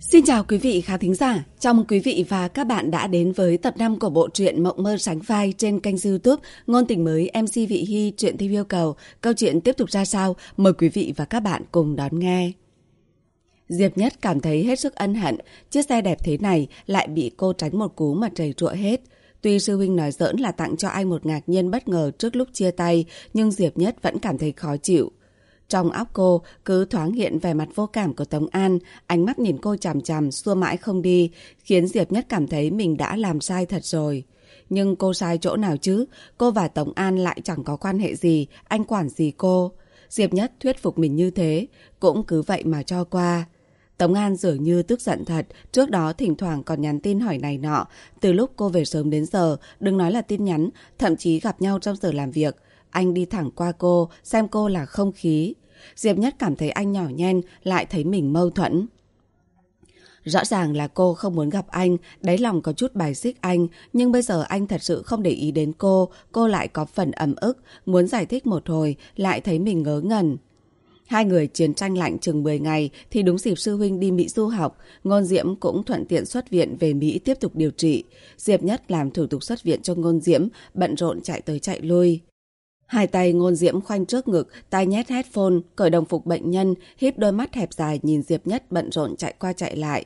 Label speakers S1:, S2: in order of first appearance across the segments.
S1: Xin chào quý vị khán thính giả, chào mừng quý vị và các bạn đã đến với tập 5 của bộ truyện Mộng mơ sánh vai trên kênh youtube Ngôn tình mới MC Vị Hy truyện theo yêu cầu. Câu chuyện tiếp tục ra sao? Mời quý vị và các bạn cùng đón nghe. Diệp Nhất cảm thấy hết sức ân hận, chiếc xe đẹp thế này lại bị cô tránh một cú mà trầy trụa hết. Tuy sư huynh nói giỡn là tặng cho anh một ngạc nhiên bất ngờ trước lúc chia tay, nhưng Diệp Nhất vẫn cảm thấy khó chịu. Trong óc cô cứ thoáng hiện vẻ mặt vô cảm của Tống An, ánh mắt nhìn cô chằm chằm, xua mãi không đi, khiến Diệp Nhất cảm thấy mình đã làm sai thật rồi. Nhưng cô sai chỗ nào chứ? Cô và Tống An lại chẳng có quan hệ gì, anh quản gì cô? Diệp Nhất thuyết phục mình như thế, cũng cứ vậy mà cho qua. Tống An dường như tức giận thật, trước đó thỉnh thoảng còn nhắn tin hỏi này nọ. Từ lúc cô về sớm đến giờ, đừng nói là tin nhắn, thậm chí gặp nhau trong giờ làm việc. Anh đi thẳng qua cô, xem cô là không khí. Diệp Nhất cảm thấy anh nhỏ nhen, lại thấy mình mâu thuẫn. Rõ ràng là cô không muốn gặp anh, đáy lòng có chút bài xích anh, nhưng bây giờ anh thật sự không để ý đến cô, cô lại có phần ấm ức, muốn giải thích một hồi, lại thấy mình ngớ ngẩn. Hai người chiến tranh lạnh chừng 10 ngày thì đúng dịp sư huynh đi Mỹ du học, Ngôn Diễm cũng thuận tiện xuất viện về Mỹ tiếp tục điều trị. Diệp Nhất làm thủ tục xuất viện cho Ngôn Diễm, bận rộn chạy tới chạy lui. Hai tay ngôn diễm khoanh trước ngực, tai nhét headphone, cởi đồng phục bệnh nhân, híp đôi mắt hẹp dài nhìn Diệp Nhất bận rộn chạy qua chạy lại.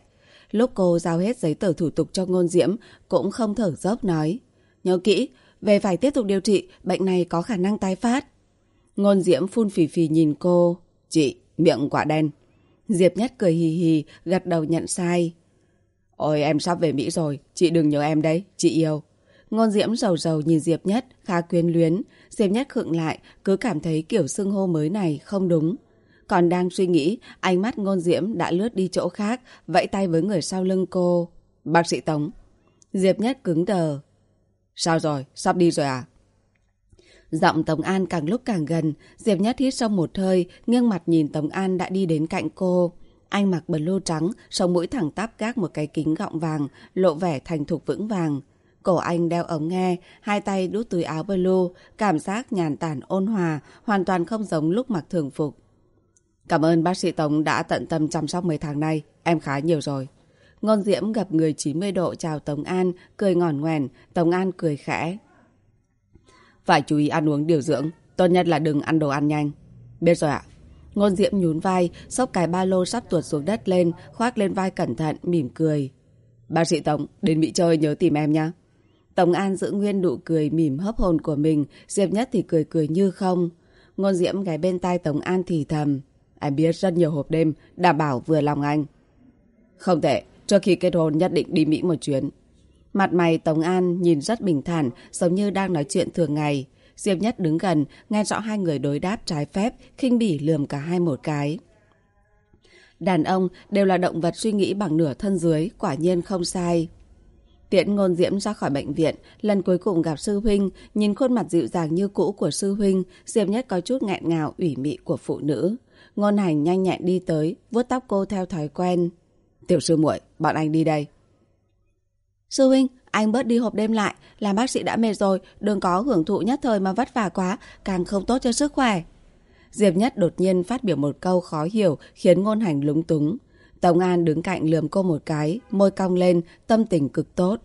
S1: Lúc cô giao hết giấy tờ thủ tục cho ngôn diễm, cũng không thở dốc nói. Nhớ kỹ, về phải tiếp tục điều trị, bệnh này có khả năng tái phát. Ngôn diễm phun phì phì nhìn cô. Chị, miệng quả đen. Diệp Nhất cười hì hì, gật đầu nhận sai. Ôi em sắp về Mỹ rồi, chị đừng nhớ em đấy, chị yêu. Ngôn Diễm rầu rầu nhìn Diệp Nhất, khá quyến luyến. Diệp Nhất khựng lại, cứ cảm thấy kiểu xưng hô mới này không đúng. Còn đang suy nghĩ, ánh mắt Ngôn Diễm đã lướt đi chỗ khác, vẫy tay với người sau lưng cô. Bác sĩ Tống. Diệp Nhất cứng đờ. Sao rồi, sắp đi rồi à? Giọng Tống An càng lúc càng gần, Diệp Nhất hít sâu một hơi, nghiêng mặt nhìn Tống An đã đi đến cạnh cô. Anh mặc blue trắng, sống mũi thẳng tắp gác một cái kính gọng vàng, lộ vẻ thành thục vững vàng. Cổ anh đeo ống nghe, hai tay đút túi áo blue, cảm giác nhàn tản ôn hòa, hoàn toàn không giống lúc mặc thường phục. Cảm ơn bác sĩ Tống đã tận tâm chăm sóc mấy tháng nay, em khá nhiều rồi. Ngôn Diễm gặp người 90 độ chào Tống An, cười ngòn ngoèn, Tống An cười khẽ. Phải chú ý ăn uống điều dưỡng, tốt nhất là đừng ăn đồ ăn nhanh. Biết rồi ạ. Ngôn Diễm nhún vai, xốc cái ba lô sắp tuột xuống đất lên, khoác lên vai cẩn thận, mỉm cười. Bác sĩ Tống, đến Mỹ chơi nhớ tìm em nhé. Tổng An giữ nguyên nụ cười mỉm hấp hồn của mình, Diệp Nhất thì cười cười như không. Ngôn Diễm ghé bên tai Tổng An thì thầm. "Anh biết rất nhiều hộp đêm, đảm bảo vừa lòng anh. Không tệ, trước khi kết hôn nhất định đi Mỹ một chuyến. Mặt mày Tổng An nhìn rất bình thản, giống như đang nói chuyện thường ngày. Diệp Nhất đứng gần, nghe rõ hai người đối đáp trái phép, khinh bỉ lườm cả hai một cái. Đàn ông đều là động vật suy nghĩ bằng nửa thân dưới, quả nhiên không sai. Tiễn ngôn diễm ra khỏi bệnh viện, lần cuối cùng gặp sư huynh, nhìn khuôn mặt dịu dàng như cũ của sư huynh, Diệp Nhất có chút nghẹn ngào ủy mị của phụ nữ. Ngôn hành nhanh nhẹn đi tới, vuốt tóc cô theo thói quen. Tiểu sư muội, bọn anh đi đây. Sư huynh, anh bớt đi hộp đêm lại, làm bác sĩ đã mệt rồi, đừng có hưởng thụ nhất thời mà vất vả quá, càng không tốt cho sức khỏe. Diệp Nhất đột nhiên phát biểu một câu khó hiểu khiến ngôn hành lúng túng. Tống An đứng cạnh lườm cô một cái, môi cong lên, tâm tình cực tốt.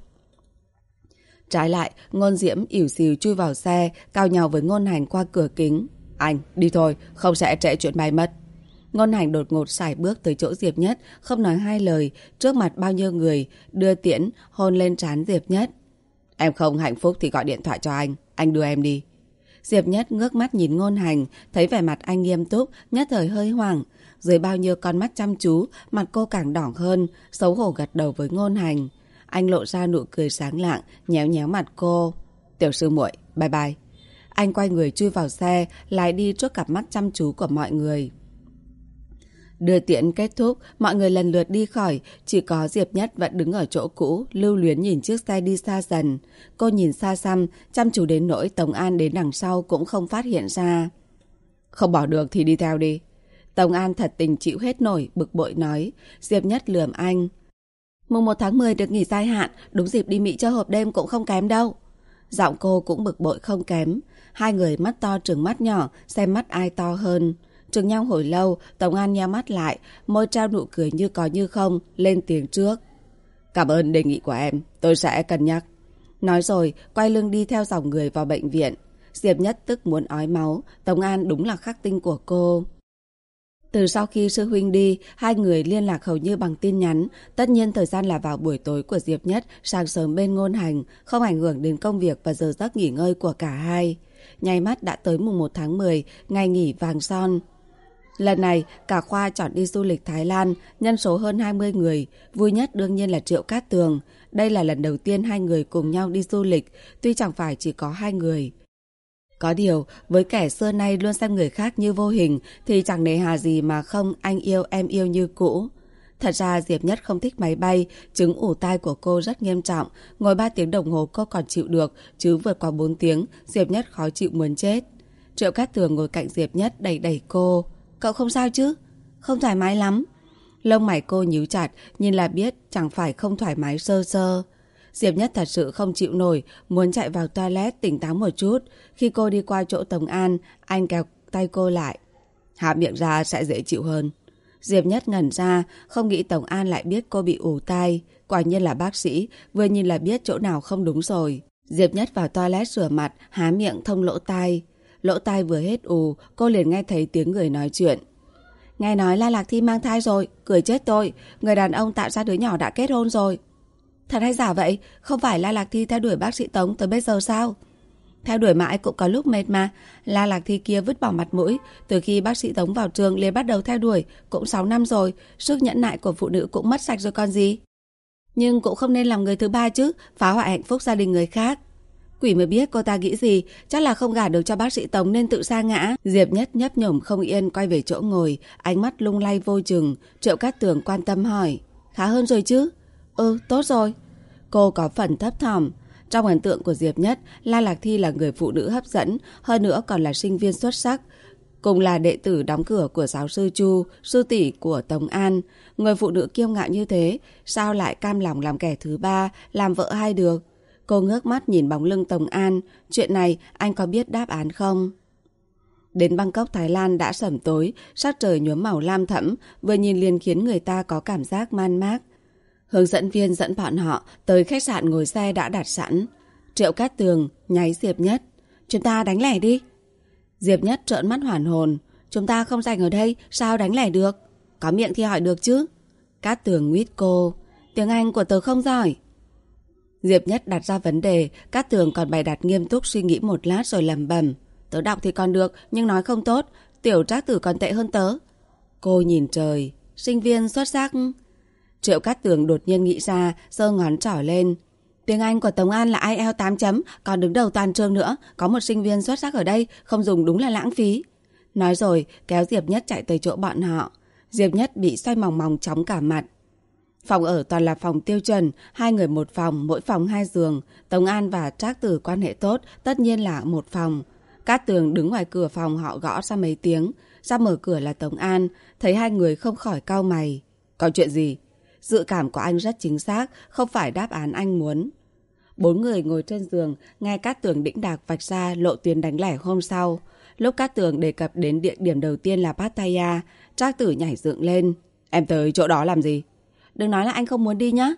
S1: Trái lại, ngôn diễm ỉu xìu chui vào xe, cao nhau với ngôn hành qua cửa kính. Anh, đi thôi, không sẽ trễ chuyện bay mất. Ngôn hành đột ngột xài bước tới chỗ Diệp Nhất, không nói hai lời, trước mặt bao nhiêu người, đưa tiễn, hôn lên trán Diệp Nhất. Em không hạnh phúc thì gọi điện thoại cho anh, anh đưa em đi. Diệp Nhất ngước mắt nhìn ngôn hành, thấy vẻ mặt anh nghiêm túc, nhất thời hơi hoảng. Dưới bao nhiêu con mắt chăm chú, mặt cô càng đỏ hơn, xấu hổ gật đầu với ngôn hành. Anh lộ ra nụ cười sáng lạng, nhéo nhéo mặt cô. Tiểu sư muội, bye bye. Anh quay người chui vào xe, lái đi trước cặp mắt chăm chú của mọi người. Đưa tiễn kết thúc, mọi người lần lượt đi khỏi, chỉ có Diệp Nhất vẫn đứng ở chỗ cũ, lưu luyến nhìn chiếc xe đi xa dần. Cô nhìn xa xăm, chăm chú đến nỗi Tống An đến đằng sau cũng không phát hiện ra. Không bỏ được thì đi theo đi. Tổng An thật tình chịu hết nổi, bực bội nói. Diệp Nhất lườm anh. Mùng 1 tháng 10 được nghỉ dài hạn, đúng dịp đi Mỹ chơi hộp đêm cũng không kém đâu. Giọng cô cũng bực bội không kém. Hai người mắt to trừng mắt nhỏ, xem mắt ai to hơn. Trừng nhau hồi lâu, Tổng An nhắm mắt lại, môi trao nụ cười như có như không, lên tiếng trước. Cảm ơn đề nghị của em, tôi sẽ cân nhắc. Nói rồi, quay lưng đi theo dòng người vào bệnh viện. Diệp Nhất tức muốn ói máu, Tổng An đúng là khắc tinh của cô. Từ sau khi sư huynh đi, hai người liên lạc hầu như bằng tin nhắn. Tất nhiên thời gian là vào buổi tối của Diệp Nhất, sáng sớm bên ngôn hành, không ảnh hưởng đến công việc và giờ giấc nghỉ ngơi của cả hai. Nháy mắt đã tới mùng 1 tháng 10, ngày nghỉ vàng son. Lần này, cả khoa chọn đi du lịch Thái Lan, nhân số hơn 20 người. Vui nhất đương nhiên là Triệu Cát Tường. Đây là lần đầu tiên hai người cùng nhau đi du lịch, tuy chẳng phải chỉ có hai người. Có điều, với kẻ xưa nay luôn xem người khác như vô hình thì chẳng nề hà gì mà không anh yêu em yêu như cũ. Thật ra Diệp Nhất không thích máy bay, chứng ủ tai của cô rất nghiêm trọng. Ngồi 3 tiếng đồng hồ cô còn chịu được, chứ vượt qua 4 tiếng, Diệp Nhất khó chịu muốn chết. Triệu Cát Tường ngồi cạnh Diệp Nhất đẩy đẩy cô. Cậu không sao chứ? Không thoải mái lắm. Lông mày cô nhíu chặt, nhìn là biết chẳng phải không thoải mái sơ sơ. Diệp Nhất thật sự không chịu nổi, muốn chạy vào toilet tỉnh táo một chút. Khi cô đi qua chỗ Tổng An, anh kéo tay cô lại. Hạ miệng ra sẽ dễ chịu hơn. Diệp Nhất ngẩn ra, không nghĩ Tổng An lại biết cô bị ủ tai. Quả nhiên là bác sĩ, vừa nhìn là biết chỗ nào không đúng rồi. Diệp Nhất vào toilet rửa mặt, há miệng thông lỗ tai. Lỗ tai vừa hết ù, cô liền nghe thấy tiếng người nói chuyện. Nghe nói La Lạc Thi mang thai rồi, cười chết tôi. Người đàn ông tạo ra đứa nhỏ đã kết hôn rồi. Thật hay giả vậy? Không phải La Lạc Thi theo đuổi bác sĩ Tống tới bây giờ sao? Theo đuổi mãi cũng có lúc mệt mà. La Lạc Thi kia vứt bỏ mặt mũi. Từ khi bác sĩ Tống vào trường liền bắt đầu theo đuổi. Cũng 6 năm rồi. Sức nhẫn nại của phụ nữ cũng mất sạch rồi con gì. Nhưng cũng không nên làm người thứ ba chứ. Phá hoại hạnh phúc gia đình người khác. Quỷ mới biết cô ta nghĩ gì, chắc là không gả được cho bác sĩ Tống nên tự sa ngã. Diệp Nhất nhấp nhổm không yên quay về chỗ ngồi, ánh mắt lung lay vô chừng. Triệu Cát Tường quan tâm hỏi, khá hơn rồi chứ? Ừ, tốt rồi. Cô có phần thấp thỏm. Trong ấn tượng của Diệp Nhất, La Lạc Thi là người phụ nữ hấp dẫn, hơn nữa còn là sinh viên xuất sắc. Cùng là đệ tử đóng cửa của giáo sư Chu, sư tỷ của Tống An. Người phụ nữ kiêu ngạo như thế, sao lại cam lòng làm kẻ thứ ba, làm vợ hai được? Cô ngước mắt nhìn bóng lưng Tống An. Chuyện này anh có biết đáp án không? Đến Bangkok, Thái Lan đã sẩm tối, sắc trời nhuốm màu lam thẫm, vừa nhìn liền khiến người ta có cảm giác man mác. Hướng dẫn viên dẫn bọn họ tới khách sạn ngồi xe đã đặt sẵn. Triệu Cát Tường nháy Diệp Nhất. Chúng ta đánh lẻ đi. Diệp Nhất trợn mắt hoàn hồn. Chúng ta không dành ở đây, sao đánh lẻ được? Có miệng thì hỏi được chứ. Cát Tường nguyết cô. Tiếng Anh của tớ không giỏi. Diệp Nhất đặt ra vấn đề, Cát Tường còn bày đặt nghiêm túc suy nghĩ một lát rồi lầm bầm. Tớ đọc thì còn được, nhưng nói không tốt. Tiểu trác tử còn tệ hơn tớ. Cô nhìn trời. Sinh viên xuất sắc. Triệu Cát Tường đột nhiên nghĩ ra, giơ ngón trỏ lên. Tiếng Anh của Tống An là IELTS 8 chấm, còn đứng đầu toàn trường nữa. Có một sinh viên xuất sắc ở đây, không dùng đúng là lãng phí. Nói rồi, kéo Diệp Nhất chạy tới chỗ bọn họ. Diệp Nhất bị xoay mòng mòng chóng cả mặt. Phòng ở toàn là phòng tiêu chuẩn, hai người một phòng, mỗi phòng hai giường. Tống An và Trác Tử quan hệ tốt, tất nhiên là một phòng. Cát Tường đứng ngoài cửa phòng họ gõ ra mấy tiếng. Ra mở cửa là Tống An, thấy hai người không khỏi cau mày. Có chuyện gì? Dự cảm của anh rất chính xác, không phải đáp án anh muốn. Bốn người ngồi trên giường, nghe Cát Tường đĩnh đạc vạch ra lộ tuyến đánh lẻ hôm sau. Lúc Cát Tường đề cập đến địa điểm đầu tiên là Pattaya, Trác Tử nhảy dựng lên. Em tới chỗ đó làm gì? Đừng nói là anh không muốn đi nhá.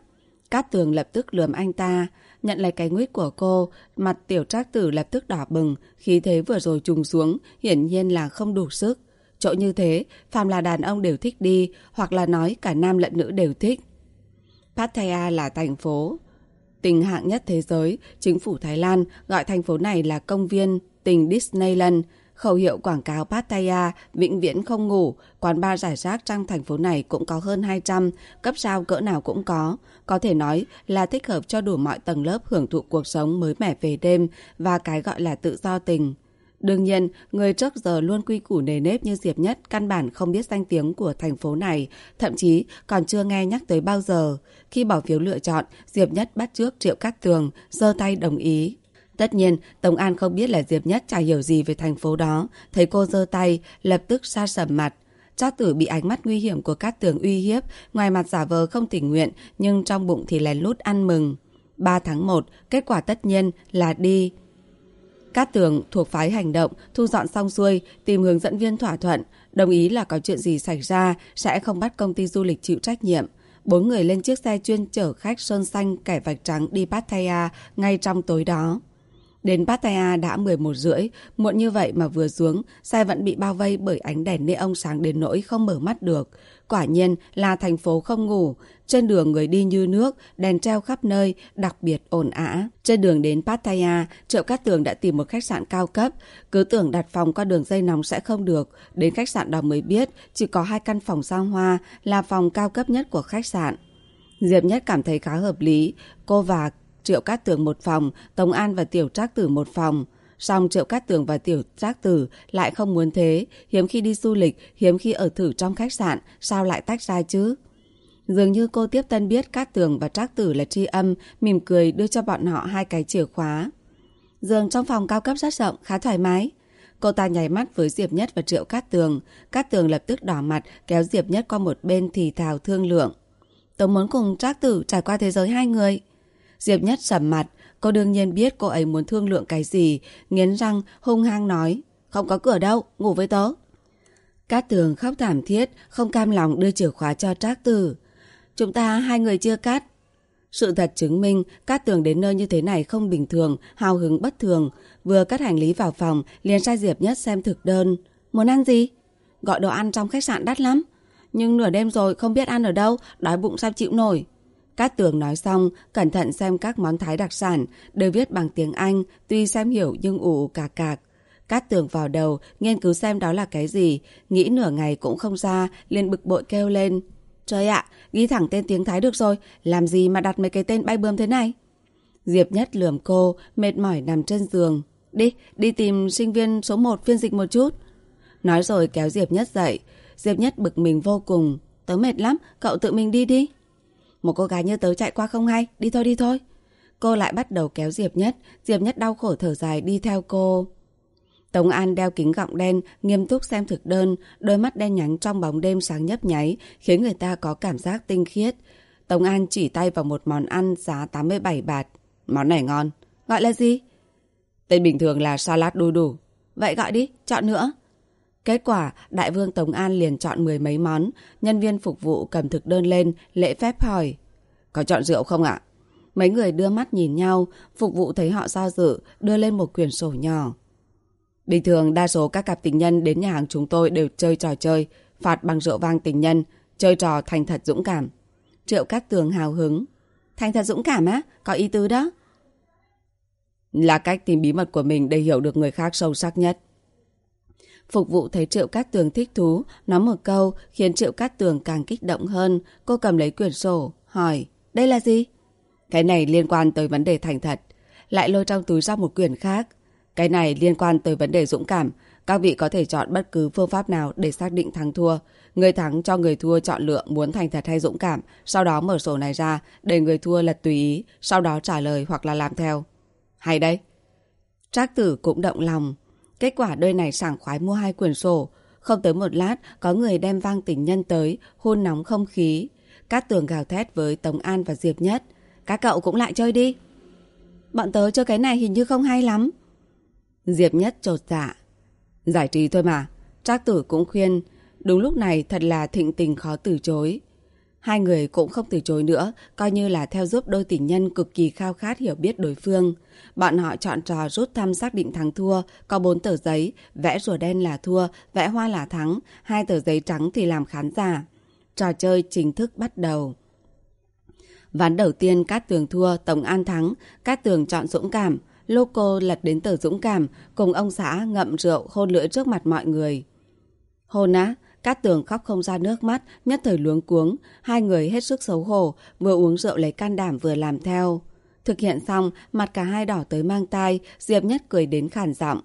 S1: Cát tường lập tức lườm anh ta, nhận lấy cái nguyết của cô, mặt tiểu trác tử lập tức đỏ bừng, khí thế vừa rồi trùng xuống, hiển nhiên là không đủ sức. Chỗ như thế, phàm là đàn ông đều thích đi, hoặc là nói cả nam lẫn nữ đều thích. Pattaya là thành phố tình hạng nhất thế giới, chính phủ Thái Lan gọi thành phố này là công viên tình Disneyland, Khẩu hiệu quảng cáo Pattaya, vĩnh viễn không ngủ, quán bar giải rác trong thành phố này cũng có hơn 200, cấp sao cỡ nào cũng có. Có thể nói là thích hợp cho đủ mọi tầng lớp hưởng thụ cuộc sống mới mẻ về đêm và cái gọi là tự do tình. Đương nhiên, người trước giờ luôn quy củ nề nếp như Diệp Nhất căn bản không biết danh tiếng của thành phố này, thậm chí còn chưa nghe nhắc tới bao giờ. Khi bỏ phiếu lựa chọn, Diệp Nhất bắt trước Triệu Cát Tường, giơ tay đồng ý. Tất nhiên, Tống An không biết là Diệp Nhất chả hiểu gì về thành phố đó. Thấy cô giơ tay, lập tức xa sầm mặt. Trác tử bị ánh mắt nguy hiểm của Cát Tường uy hiếp, ngoài mặt giả vờ không tình nguyện, nhưng trong bụng thì lén lút ăn mừng. 3 tháng 1, kết quả tất nhiên là đi. Cát Tường thuộc phái hành động, thu dọn xong xuôi, tìm hướng dẫn viên thỏa thuận. Đồng ý là có chuyện gì xảy ra sẽ không bắt công ty du lịch chịu trách nhiệm. Bốn người lên chiếc xe chuyên chở khách sơn xanh kẻ vạch trắng đi Pattaya ngay trong tối đó. Đến Pattaya đã 11 rưỡi, muộn như vậy mà vừa xuống, xe vẫn bị bao vây bởi ánh đèn neon sáng đến nỗi không mở mắt được. Quả nhiên là thành phố không ngủ, trên đường người đi như nước, đèn treo khắp nơi, đặc biệt ồn ả. Trên đường đến Pattaya, Triệu Cát Tường đã tìm một khách sạn cao cấp, cứ tưởng đặt phòng qua đường dây nóng sẽ không được. Đến khách sạn đó mới biết, chỉ có hai căn phòng sao hoa là phòng cao cấp nhất của khách sạn. Diệp Nhất cảm thấy khá hợp lý, cô và Triệu Cát Tường một phòng, Tống An và Tiểu Trác Tử một phòng. Song Triệu Cát Tường và Tiểu Trác Tử lại không muốn thế, hiếm khi đi du lịch, hiếm khi ở thử trong khách sạn, sao lại tách ra chứ? Dường như cô tiếp tân biết Cát Tường và Trác Tử là tri âm, mỉm cười đưa cho bọn họ hai cái chìa khóa. Giường trong phòng cao cấp rất rộng, khá thoải mái. Cô ta nhảy mắt với Diệp Nhất và Triệu Cát Tường. Cát Tường lập tức đỏ mặt, kéo Diệp Nhất qua một bên thì thào thương lượng. Tôi muốn cùng Trác Tử trải qua thế giới hai người. Diệp Nhất sầm mặt, cô đương nhiên biết cô ấy muốn thương lượng cái gì, nghiến răng, hung hăng nói. Không có cửa đâu, ngủ với tớ. Cát tường khóc thảm thiết, không cam lòng đưa chìa khóa cho Trác Tử. Chúng ta hai người chưa cắt. Sự thật chứng minh, Cát tường đến nơi như thế này không bình thường, hào hứng bất thường. Vừa cắt hành lý vào phòng, liền sai Diệp Nhất xem thực đơn. Muốn ăn gì? Gọi đồ ăn trong khách sạn đắt lắm. Nhưng nửa đêm rồi không biết ăn ở đâu, đói bụng sao chịu nổi. Cát tường nói xong, cẩn thận xem các món thái đặc sản, đều viết bằng tiếng Anh, tuy xem hiểu nhưng ủ cà cạc. Cát tường vào đầu, nghiên cứu xem đó là cái gì, nghĩ nửa ngày cũng không ra, liền bực bội kêu lên. Trời ạ, ghi thẳng tên tiếng Thái được rồi, làm gì mà đặt mấy cái tên bay bướm thế này? Diệp Nhất lườm cô, mệt mỏi nằm trên giường. Đi, đi tìm sinh viên số 1 phiên dịch một chút. Nói rồi kéo Diệp Nhất dậy. Diệp Nhất bực mình vô cùng. Tớ mệt lắm, cậu tự mình đi đi. Một cô gái như tớ chạy qua không hay, đi thôi đi thôi. Cô lại bắt đầu kéo Diệp Nhất, Diệp Nhất đau khổ thở dài đi theo cô. Tống An đeo kính gọng đen, nghiêm túc xem thực đơn, đôi mắt đen nhánh trong bóng đêm sáng nhấp nháy, khiến người ta có cảm giác tinh khiết. Tống An chỉ tay vào một món ăn giá 87 bạt. Món này ngon. Gọi là gì? Tên bình thường là salad đu đủ. Vậy gọi đi, chọn nữa. Kết quả, đại vương Tống An liền chọn mười mấy món. Nhân viên phục vụ cầm thực đơn lên, lễ phép hỏi. Có chọn rượu không ạ? Mấy người đưa mắt nhìn nhau, phục vụ thấy họ do dự, đưa lên một quyển sổ nhỏ. Bình thường đa số các cặp tình nhân đến nhà hàng chúng tôi đều chơi trò chơi, phạt bằng rượu vang tình nhân, chơi trò thành thật dũng cảm. Triệu Cát Tường hào hứng. Thành thật dũng cảm á? Có ý tứ đó? Là cách tìm bí mật của mình để hiểu được người khác sâu sắc nhất. Phục vụ thấy Triệu Cát Tường thích thú, nói một câu khiến Triệu Cát Tường càng kích động hơn. Cô cầm lấy quyển sổ, hỏi, đây là gì? Cái này liên quan tới vấn đề thành thật. Lại lôi trong túi ra một quyển khác. Cái này liên quan tới vấn đề dũng cảm. Các vị có thể chọn bất cứ phương pháp nào để xác định thắng thua. Người thắng cho người thua chọn lựa muốn thành thật hay dũng cảm. Sau đó mở sổ này ra để người thua lật tùy ý. Sau đó trả lời hoặc là làm theo. Hay đấy. Trác tử cũng động lòng. Kết quả đôi này sảng khoái mua hai quyển sổ. Không tới một lát, có người đem vang tình nhân tới, hôn nóng không khí. Cát tường gào thét với Tống An và Diệp Nhất. Các cậu cũng lại chơi đi. Bọn tớ chơi cái này hình như không hay lắm. Diệp Nhất trột dạ. Giải trí thôi mà. Trác tử cũng khuyên. Đúng lúc này thật là thịnh tình khó từ chối. Hai người cũng không từ chối nữa, coi như là theo giúp đôi tình nhân cực kỳ khao khát hiểu biết đối phương. Bọn họ chọn trò rút thăm xác định thắng thua, có bốn tờ giấy, vẽ rùa đen là thua, vẽ hoa là thắng, hai tờ giấy trắng thì làm khán giả. Trò chơi chính thức bắt đầu. Ván đầu tiên Cát Tường thua, Tổng An thắng, Cát Tường chọn dũng cảm, Loco lật đến tờ dũng cảm, cùng ông xã ngậm rượu hôn lưỡi trước mặt mọi người. Hôn á, Cát tường khóc không ra nước mắt, nhất thời luống cuống. Hai người hết sức xấu hổ, vừa uống rượu lấy can đảm vừa làm theo. Thực hiện xong, mặt cả hai đỏ tới mang tai, Diệp Nhất cười đến khàn giọng.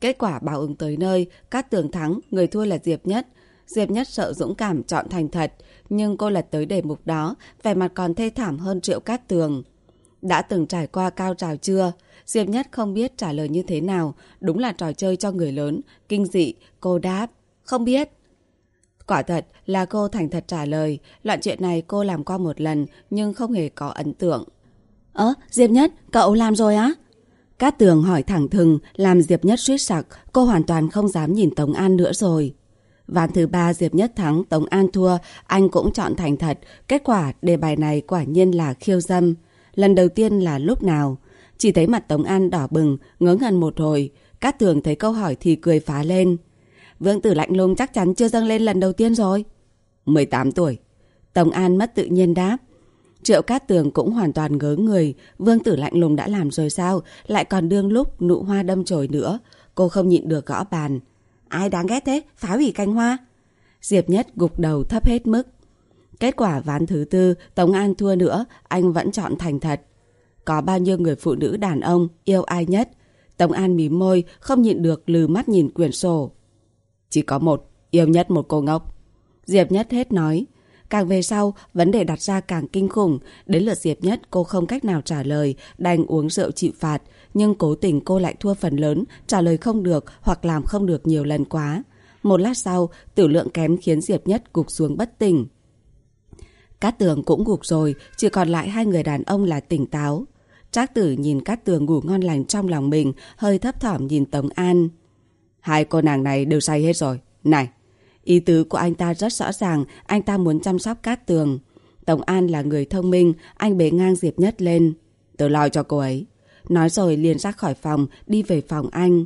S1: Kết quả báo ứng tới nơi, Cát tường thắng, người thua là Diệp Nhất. Diệp Nhất sợ dũng cảm chọn thành thật, nhưng cô lật tới đề mục đó, vẻ mặt còn thê thảm hơn Triệu Cát Tường. Đã từng trải qua cao trào chưa? Diệp Nhất không biết trả lời như thế nào, đúng là trò chơi cho người lớn, kinh dị, cô đáp. Không biết. Quả thật là cô thành thật trả lời, loại chuyện này cô làm qua một lần nhưng không hề có ấn tượng. Ơ, Diệp Nhất, cậu làm rồi á? Cát tường hỏi thẳng thừng, làm Diệp Nhất suýt sặc, cô hoàn toàn không dám nhìn Tống An nữa rồi. Ván thứ ba Diệp Nhất thắng, Tống An thua, anh cũng chọn thành thật. Kết quả đề bài này quả nhiên là khiêu dâm. Lần đầu tiên là lúc nào? Chỉ thấy mặt Tống An đỏ bừng, ngớ ngẩn một hồi. Cát tường thấy câu hỏi thì cười phá lên. Vương tử lạnh lùng chắc chắn chưa dâng lên lần đầu tiên rồi. 18 tuổi. tổng An mất tự nhiên đáp. Triệu Cát Tường cũng hoàn toàn ngớ người. Vương tử lạnh lùng đã làm rồi sao? Lại còn đương lúc nụ hoa đâm chồi nữa. Cô không nhịn được gõ bàn. Ai đáng ghét thế? Phá hủy canh hoa. Diệp Nhất gục đầu thấp hết mức. Kết quả ván thứ tư, Tống An thua nữa, anh vẫn chọn thành thật. Có bao nhiêu người phụ nữ đàn ông yêu ai nhất? Tống An mím môi, không nhịn được lừ mắt nhìn quyển sổ. Chỉ có một, yêu nhất một cô ngốc. Diệp Nhất hết nói. Càng về sau, vấn đề đặt ra càng kinh khủng. Đến lượt Diệp Nhất, cô không cách nào trả lời, đành uống rượu chịu phạt. Nhưng cố tình cô lại thua phần lớn, trả lời không được hoặc làm không được nhiều lần quá. Một lát sau, tử lượng kém khiến Diệp Nhất gục xuống bất tỉnh. Cát tường cũng gục rồi, chỉ còn lại hai người đàn ông là tỉnh táo. Trác tử nhìn Cát tường ngủ ngon lành trong lòng mình, hơi thấp thỏm nhìn Tống An. Hai cô nàng này đều say hết rồi. Này, ý tứ của anh ta rất rõ ràng, anh ta muốn chăm sóc Cát tường. tổng An là người thông minh, anh bế ngang Diệp Nhất lên. Tôi lo cho cô ấy. Nói rồi liền ra khỏi phòng, đi về phòng anh.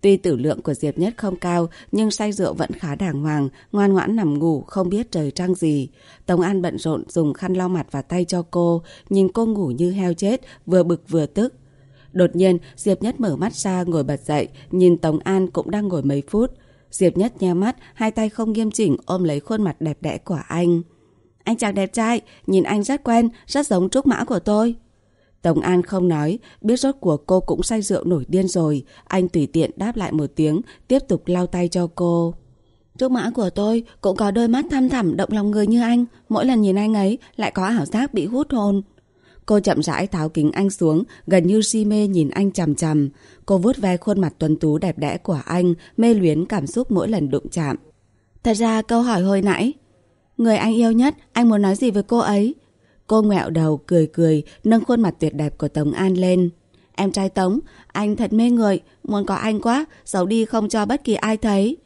S1: Tuy tử lượng của Diệp Nhất không cao, nhưng say rượu vẫn khá đàng hoàng, ngoan ngoãn nằm ngủ, không biết trời trăng gì. Tống An bận rộn dùng khăn lau mặt và tay cho cô, nhìn cô ngủ như heo chết, vừa bực vừa tức. Đột nhiên, Diệp Nhất mở mắt ra ngồi bật dậy, nhìn Tống An cũng đang ngồi mấy phút. Diệp Nhất nheo mắt, hai tay không nghiêm chỉnh ôm lấy khuôn mặt đẹp đẽ của anh. Anh chàng đẹp trai, nhìn anh rất quen, rất giống trúc mã của tôi. Tống An không nói, biết rốt cuộc cô cũng say rượu nổi điên rồi. Anh tùy tiện đáp lại một tiếng, tiếp tục lau tay cho cô. Trúc mã của tôi cũng có đôi mắt thăm thẳm động lòng người như anh. Mỗi lần nhìn anh ấy lại có ảo giác bị hút hồn. Cô chậm rãi tháo kính anh xuống, gần như si mê nhìn anh chằm chằm. Cô vuốt ve khuôn mặt tuấn tú đẹp đẽ của anh, mê luyến cảm xúc mỗi lần đụng chạm. Thật ra câu hỏi hồi nãy, người anh yêu nhất, anh muốn nói gì với cô ấy? Cô ngẹo đầu cười cười, nâng khuôn mặt tuyệt đẹp của Tống An lên. Em trai Tống, anh thật mê người, muốn có anh quá, giấu đi không cho bất kỳ ai thấy.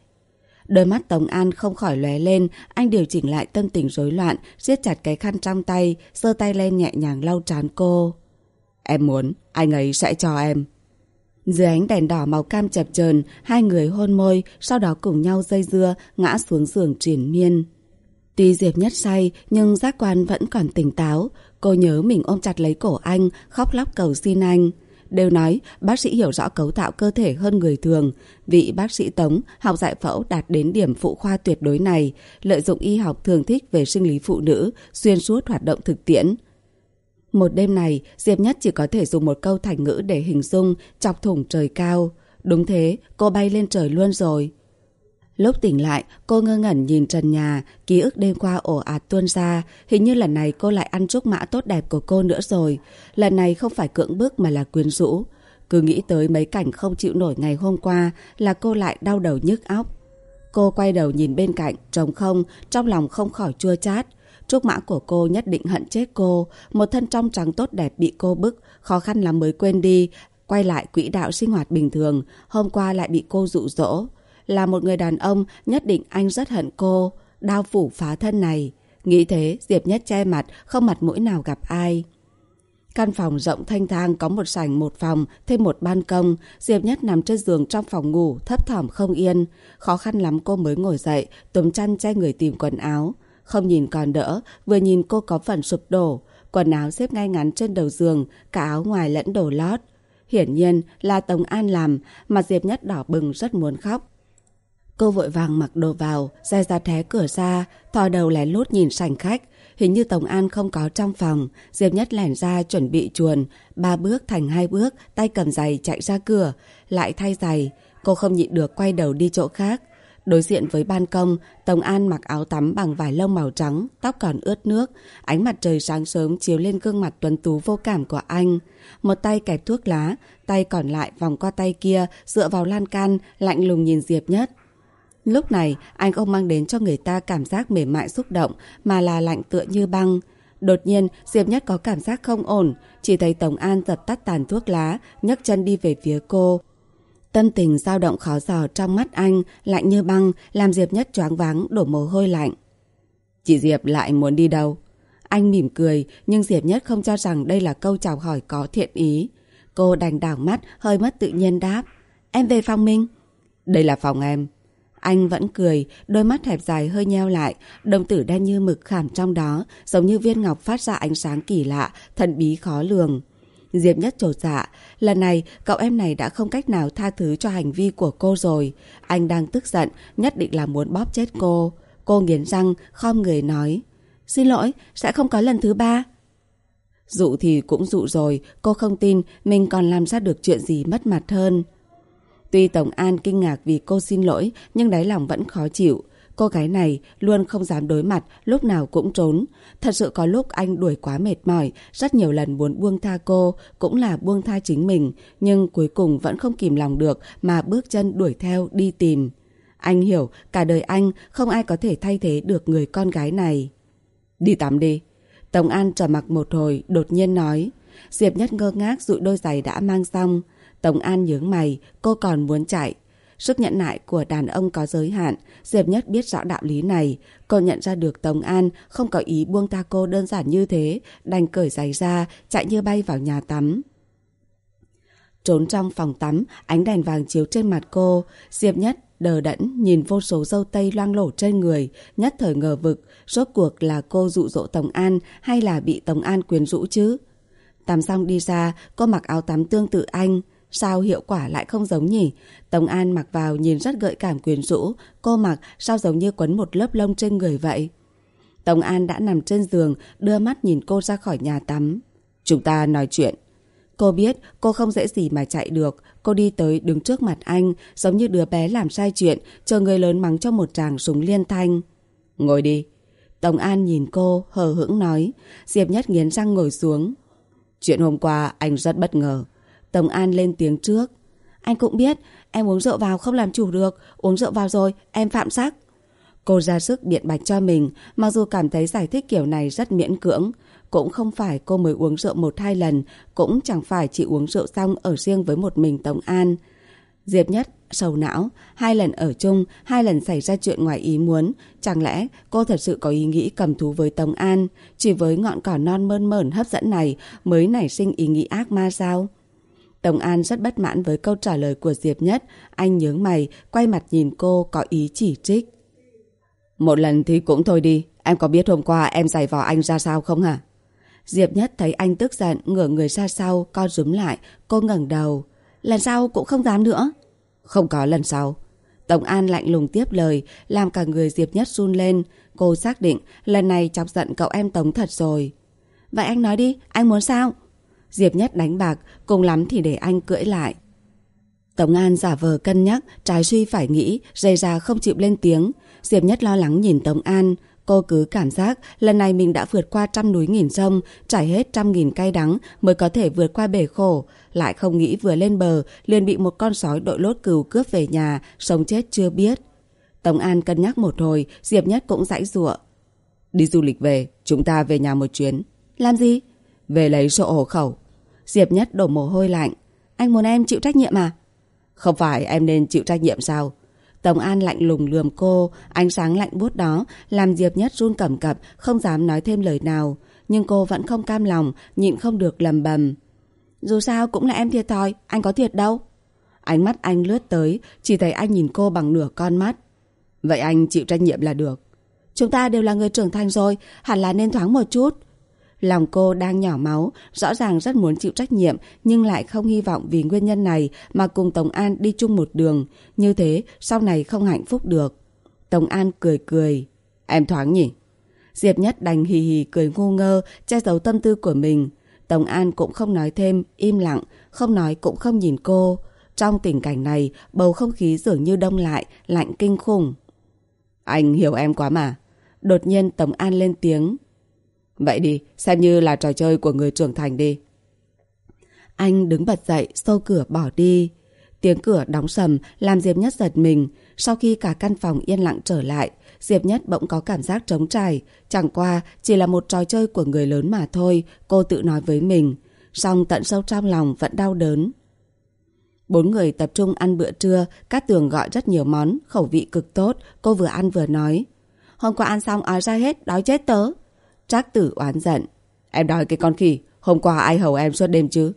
S1: Đôi mắt Tống An không khỏi lóe lên, anh điều chỉnh lại tâm tình rối loạn, siết chặt cái khăn trong tay, giơ tay lên nhẹ nhàng lau trán cô. Em muốn, anh ấy sẽ cho em. Dưới ánh đèn đỏ màu cam chập chờn, hai người hôn môi, sau đó cùng nhau dây dưa, ngã xuống giường triển miên. Tuy Diệp Nhất say, nhưng giác quan vẫn còn tỉnh táo. Cô nhớ mình ôm chặt lấy cổ anh, khóc lóc cầu xin anh. Đều nói bác sĩ hiểu rõ cấu tạo cơ thể hơn người thường. Vị bác sĩ Tống học giải phẫu đạt đến điểm phụ khoa tuyệt đối này, lợi dụng y học thường thích về sinh lý phụ nữ, xuyên suốt hoạt động thực tiễn. Một đêm này, Diệp Nhất chỉ có thể dùng một câu thành ngữ để hình dung chọc thủng trời cao. Đúng thế, cô bay lên trời luôn rồi. Lúc tỉnh lại, cô ngơ ngẩn nhìn trần nhà, ký ức đêm qua ổ ạt tuôn ra. Hình như lần này cô lại ăn chúc mã tốt đẹp của cô nữa rồi. Lần này không phải cưỡng bức mà là quyến rũ. Cứ nghĩ tới mấy cảnh không chịu nổi ngày hôm qua là cô lại đau đầu nhức óc. Cô quay đầu nhìn bên cạnh, trống không, trong lòng không khỏi chua chát. Trúc mã của cô nhất định hận chết cô. Một thân trong trắng tốt đẹp bị cô bức, khó khăn lắm mới quên đi. Quay lại quỹ đạo sinh hoạt bình thường, hôm qua lại bị cô dụ dỗ là một người đàn ông, nhất định anh rất hận cô. Đao phủ phá thân này. Nghĩ thế, Diệp Nhất che mặt, không mặt mũi nào gặp ai. Căn phòng rộng thanh thang có một sảnh một phòng, thêm một ban công. Diệp Nhất nằm trên giường trong phòng ngủ, thấp thỏm không yên. Khó khăn lắm cô mới ngồi dậy, túm chăn che người tìm quần áo. Không nhìn còn đỡ, vừa nhìn cô có phần sụp đổ. Quần áo xếp ngay ngắn trên đầu giường, cả áo ngoài lẫn đồ lót. Hiển nhiên là Tống An làm, mà Diệp Nhất đỏ bừng rất muốn khóc. Cô vội vàng mặc đồ vào, ra ra thé cửa ra, thò đầu lén lút nhìn sảnh khách. Hình như Tổng An không có trong phòng. Diệp Nhất lẻn ra chuẩn bị chuồn. Ba bước thành hai bước, tay cầm giày chạy ra cửa. Lại thay giày. Cô không nhịn được quay đầu đi chỗ khác. Đối diện với ban công, Tổng An mặc áo tắm bằng vải lông màu trắng, tóc còn ướt nước. Ánh mặt trời sáng sớm chiếu lên gương mặt tuấn tú vô cảm của anh. Một tay kẹp thuốc lá, tay còn lại vòng qua tay kia, dựa vào lan can, lạnh lùng nhìn Diệp Nhất. Lúc này, anh không mang đến cho người ta cảm giác mềm mại xúc động, mà là lạnh tựa như băng. Đột nhiên, Diệp Nhất có cảm giác không ổn, chỉ thấy Tổng An dập tắt tàn thuốc lá, nhấc chân đi về phía cô. Tâm tình dao động khó dò trong mắt anh, lạnh như băng, làm Diệp Nhất choáng váng, đổ mồ hôi lạnh. Chị Diệp lại muốn đi đâu? Anh mỉm cười, nhưng Diệp Nhất không cho rằng đây là câu chào hỏi có thiện ý. Cô đành đảo mắt, hơi mất tự nhiên đáp. Em về phòng mình. Đây là phòng em. Anh vẫn cười, đôi mắt hẹp dài hơi nheo lại, đồng tử đen như mực khảm trong đó, giống như viên ngọc phát ra ánh sáng kỳ lạ, thần bí khó lường. Diệp Nhất trột dạ, lần này cậu em này đã không cách nào tha thứ cho hành vi của cô rồi. Anh đang tức giận, nhất định là muốn bóp chết cô. Cô nghiến răng, khom người nói. Xin lỗi, sẽ không có lần thứ ba. Dụ thì cũng dụ rồi, cô không tin mình còn làm ra được chuyện gì mất mặt hơn. Tuy Tổng An kinh ngạc vì cô xin lỗi, nhưng đáy lòng vẫn khó chịu. Cô gái này luôn không dám đối mặt, lúc nào cũng trốn. Thật sự có lúc anh đuổi quá mệt mỏi, rất nhiều lần muốn buông tha cô, cũng là buông tha chính mình, nhưng cuối cùng vẫn không kìm lòng được mà bước chân đuổi theo đi tìm. Anh hiểu, cả đời anh không ai có thể thay thế được người con gái này. Đi tắm đi. Tổng An trở mặc một hồi, đột nhiên nói. Diệp Nhất ngơ ngác dụi đôi giày đã mang xong. Tổng An nhướng mày, cô còn muốn chạy. Sức nhẫn nại của đàn ông có giới hạn, Diệp Nhất biết rõ đạo lý này. Cô nhận ra được Tống An không có ý buông ta cô đơn giản như thế, đành cởi giày ra, chạy như bay vào nhà tắm. Trốn trong phòng tắm, ánh đèn vàng chiếu trên mặt cô, Diệp Nhất đờ đẫn nhìn vô số dâu tây loang lổ trên người, nhất thời ngờ vực, rốt cuộc là cô dụ dỗ Tống An hay là bị Tống An quyến rũ chứ? Tắm xong đi ra, cô mặc áo tắm tương tự anh. Sao hiệu quả lại không giống nhỉ? Tống An mặc vào nhìn rất gợi cảm quyến rũ, cô mặc sao giống như quấn một lớp lông trên người vậy? Tống An đã nằm trên giường, đưa mắt nhìn cô ra khỏi nhà tắm. Chúng ta nói chuyện. Cô biết cô không dễ gì mà chạy được. Cô đi tới đứng trước mặt anh, giống như đứa bé làm sai chuyện, chờ người lớn mắng cho một tràng súng liên thanh. Ngồi đi. Tống An nhìn cô, hờ hững nói. Diệp Nhất nghiến răng ngồi xuống. Chuyện hôm qua anh rất bất ngờ. Tống An lên tiếng trước. Anh cũng biết, em uống rượu vào không làm chủ được. Uống rượu vào rồi, em phạm sắc. Cô ra sức biện bạch cho mình, mặc dù cảm thấy giải thích kiểu này rất miễn cưỡng. Cũng không phải cô mới uống rượu một hai lần, cũng chẳng phải chỉ uống rượu xong ở riêng với một mình Tống An. Diệp Nhất sầu não, hai lần ở chung, hai lần xảy ra chuyện ngoài ý muốn. Chẳng lẽ cô thật sự có ý nghĩ cầm thú với Tống An? Chỉ với ngọn cỏ non mơn mởn hấp dẫn này mới nảy sinh ý nghĩ ác ma sao? Tống An rất bất mãn với câu trả lời của Diệp Nhất. Anh nhướng mày, quay mặt nhìn cô có ý chỉ trích. Một lần thì cũng thôi đi. Em có biết hôm qua em giày vò anh ra sao không hả? Diệp Nhất thấy anh tức giận, ngửa người ra sau, co rúm lại. Cô ngẩng đầu. Lần sau cũng không dám nữa. Không có lần sau. Tổng An lạnh lùng tiếp lời, làm cả người Diệp Nhất run lên. Cô xác định lần này chọc giận cậu em Tống thật rồi. Vậy anh nói đi, anh muốn sao? Diệp Nhất đánh bạc, cùng lắm thì để anh cưỡi lại. Tổng An giả vờ cân nhắc, trái suy phải nghĩ, dây ra không chịu lên tiếng. Diệp Nhất lo lắng nhìn Tổng An. Cô cứ cảm giác lần này mình đã vượt qua trăm núi nghìn sông, trải hết trăm nghìn cay đắng mới có thể vượt qua bể khổ. Lại không nghĩ vừa lên bờ, liền bị một con sói đội lốt cừu cướp về nhà, sống chết chưa biết. Tổng An cân nhắc một hồi, Diệp Nhất cũng dãy rụa. Đi du lịch về, chúng ta về nhà một chuyến. Làm gì? Về lấy sổ hộ khẩu. Diệp Nhất đổ mồ hôi lạnh. Anh muốn em chịu trách nhiệm à? Không phải em nên chịu trách nhiệm sao? Tổng An lạnh lùng lườm cô, ánh sáng lạnh buốt đó làm Diệp Nhất run cầm cập, không dám nói thêm lời nào. Nhưng cô vẫn không cam lòng, nhịn không được lầm bầm. Dù sao cũng là em thiệt thòi, anh có thiệt đâu. Ánh mắt anh lướt tới, chỉ thấy anh nhìn cô bằng nửa con mắt. Vậy anh chịu trách nhiệm là được. Chúng ta đều là người trưởng thành rồi, hẳn là nên thoáng một chút. Lòng cô đang nhỏ máu, rõ ràng rất muốn chịu trách nhiệm nhưng lại không hy vọng vì nguyên nhân này mà cùng Tống An đi chung một đường. Như thế, sau này không hạnh phúc được. Tống An cười cười. Em thoáng nhỉ? Diệp Nhất đành hì hì cười ngu ngơ, che giấu tâm tư của mình. Tống An cũng không nói thêm, im lặng, không nói cũng không nhìn cô. Trong tình cảnh này, bầu không khí dường như đông lại, lạnh kinh khủng. Anh hiểu em quá mà. Đột nhiên Tống An lên tiếng. Vậy đi, xem như là trò chơi của người trưởng thành đi. Anh đứng bật dậy, xô cửa bỏ đi. Tiếng cửa đóng sầm làm Diệp Nhất giật mình. Sau khi cả căn phòng yên lặng trở lại, Diệp Nhất bỗng có cảm giác trống trải. Chẳng qua chỉ là một trò chơi của người lớn mà thôi, cô tự nói với mình. Song tận sâu trong lòng vẫn đau đớn. Bốn người tập trung ăn bữa trưa, Cát Tường gọi rất nhiều món, khẩu vị cực tốt, cô vừa ăn vừa nói. Hôm qua ăn xong ói ra hết, đói chết tớ. Trác tử oán giận. Em đòi cái con khỉ, hôm qua ai hầu em suốt đêm chứ?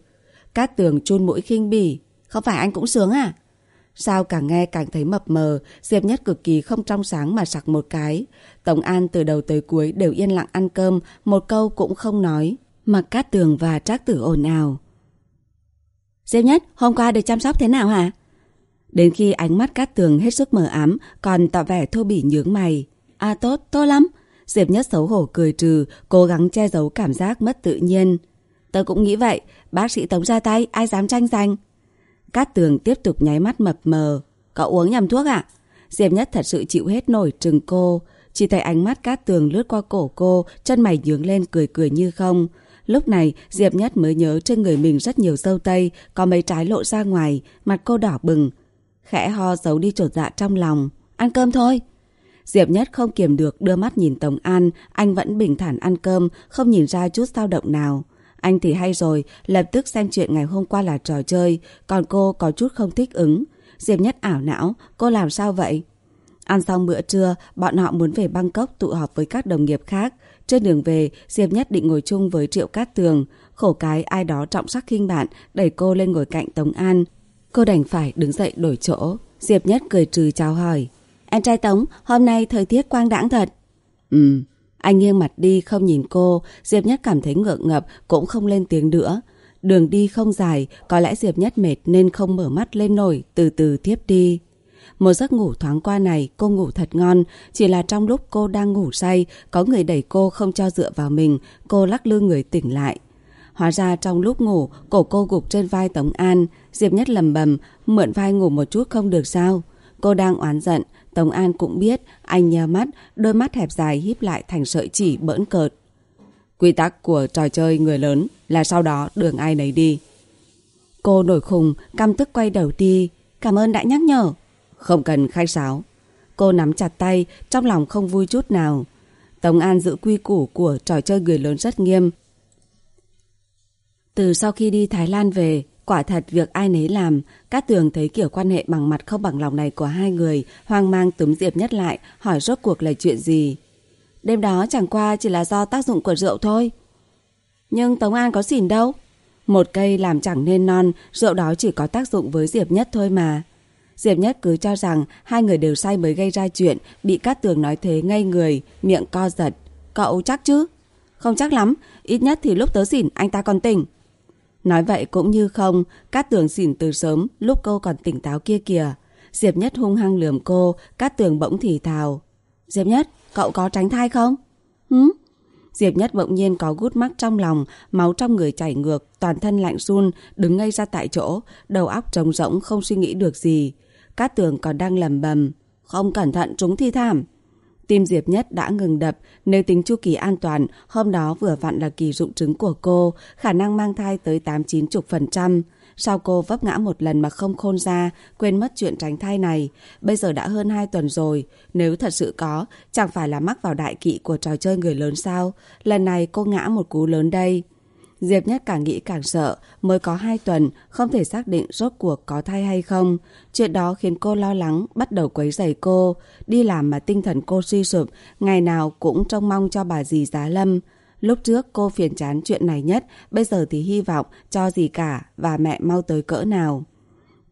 S1: Cát Tường chun mũi khinh bỉ. Không phải anh cũng sướng à? Sao càng nghe càng thấy mập mờ, Diệp Nhất cực kỳ không trong sáng mà sặc một cái. Tổng An từ đầu tới cuối đều yên lặng ăn cơm, một câu cũng không nói. Mặc Cát Tường và Trác Tử ồn ào. Diệp Nhất, hôm qua được chăm sóc thế nào hả? Đến khi ánh mắt Cát Tường hết sức mờ ám, còn tỏ vẻ thô bỉ nhướng mày. À tốt, tốt lắm. Diệp Nhất xấu hổ cười trừ, cố gắng che giấu cảm giác mất tự nhiên. Tớ cũng nghĩ vậy, bác sĩ Tống ra tay, ai dám tranh giành. Cát Tường tiếp tục nháy mắt mập mờ. Cậu uống nhầm thuốc à? Diệp Nhất thật sự chịu hết nổi trừng cô. Chỉ thấy ánh mắt Cát Tường lướt qua cổ cô, chân mày nhướng lên cười cười như không. Lúc này, Diệp Nhất mới nhớ trên người mình rất nhiều dâu tây, có mấy trái lộ ra ngoài, mặt cô đỏ bừng. Khẽ ho giấu đi trột dạ trong lòng. Ăn cơm thôi. Diệp Nhất không kiềm được đưa mắt nhìn Tổng An, anh vẫn bình thản ăn cơm, không nhìn ra chút dao động nào. Anh thì hay rồi, lập tức xem chuyện ngày hôm qua là trò chơi, còn cô có chút không thích ứng. Diệp Nhất ảo não, cô làm sao vậy? Ăn xong bữa trưa, bọn họ muốn về Bangkok tụ họp với các đồng nghiệp khác. Trên đường về, Diệp Nhất định ngồi chung với Triệu Cát Tường. Khổ cái ai đó trọng sắc khinh bạn, đẩy cô lên ngồi cạnh Tống An. Cô đành phải đứng dậy đổi chỗ. Diệp Nhất cười trừ chào hỏi. Em trai Tống, hôm nay thời tiết quang đãng thật. Ừ, anh nghiêng mặt đi không nhìn cô, Diệp Nhất cảm thấy ngượng ngập cũng không lên tiếng nữa. Đường đi không dài, có lẽ Diệp Nhất mệt nên không mở mắt lên nổi, từ từ tiếp đi. Một giấc ngủ thoáng qua này, cô ngủ thật ngon, chỉ là trong lúc cô đang ngủ say, có người đẩy cô không cho dựa vào mình, cô lắc lư người tỉnh lại. Hóa ra trong lúc ngủ, cổ cô gục trên vai Tống An, Diệp Nhất lầm bầm, mượn vai ngủ một chút không được sao. Cô đang oán giận, Tống An cũng biết, anh nhờ mắt, đôi mắt hẹp dài híp lại thành sợi chỉ bỡn cợt. Quy tắc của trò chơi người lớn là sau đó đường ai nấy đi. Cô nổi khùng, căm tức quay đầu đi. Cảm ơn đã nhắc nhở. Không cần khai sáo. Cô nắm chặt tay, trong lòng không vui chút nào. Tống An giữ quy củ của trò chơi người lớn rất nghiêm. Từ sau khi đi Thái Lan về, Quả thật việc ai nấy làm, Cát Tường thấy kiểu quan hệ bằng mặt không bằng lòng này của hai người, hoang mang túm Diệp Nhất lại, hỏi rốt cuộc là chuyện gì. Đêm đó chẳng qua chỉ là do tác dụng của rượu thôi. Nhưng Tống An có xỉn đâu. Một cây làm chẳng nên non, rượu đó chỉ có tác dụng với Diệp Nhất thôi mà. Diệp Nhất cứ cho rằng hai người đều say mới gây ra chuyện, bị Cát Tường nói thế ngây người, miệng co giật. Cậu chắc chứ? Không chắc lắm, ít nhất thì lúc tớ xỉn anh ta còn tỉnh. Nói vậy cũng như không, Cát Tường xỉn từ sớm, lúc cô còn tỉnh táo kia kìa. Diệp Nhất hung hăng lườm cô, Cát Tường bỗng thì thào. Diệp Nhất, cậu có tránh thai không? Hứ? Diệp Nhất bỗng nhiên có gút mắt trong lòng, máu trong người chảy ngược, toàn thân lạnh run, đứng ngây ra tại chỗ, đầu óc trống rỗng không suy nghĩ được gì. Cát Tường còn đang lầm bầm, không cẩn thận trúng thi thảm. Tim Diệp Nhất đã ngừng đập, nếu tính chu kỳ an toàn, hôm đó vừa vặn là kỳ rụng trứng của cô, khả năng mang thai tới 8-90%. Sao cô vấp ngã một lần mà không khôn ra, quên mất chuyện tránh thai này. Bây giờ đã hơn 2 tuần rồi, nếu thật sự có, chẳng phải là mắc vào đại kỵ của trò chơi người lớn sao. Lần này cô ngã một cú lớn đây. Diệp Nhất càng nghĩ càng sợ, mới có hai tuần, không thể xác định rốt cuộc có thai hay không. Chuyện đó khiến cô lo lắng, bắt đầu quấy rầy cô. Đi làm mà tinh thần cô suy sụp, ngày nào cũng trông mong cho bà dì Giá Lâm. Lúc trước cô phiền chán chuyện này nhất, bây giờ thì hy vọng cho gì cả và mẹ mau tới cỡ nào.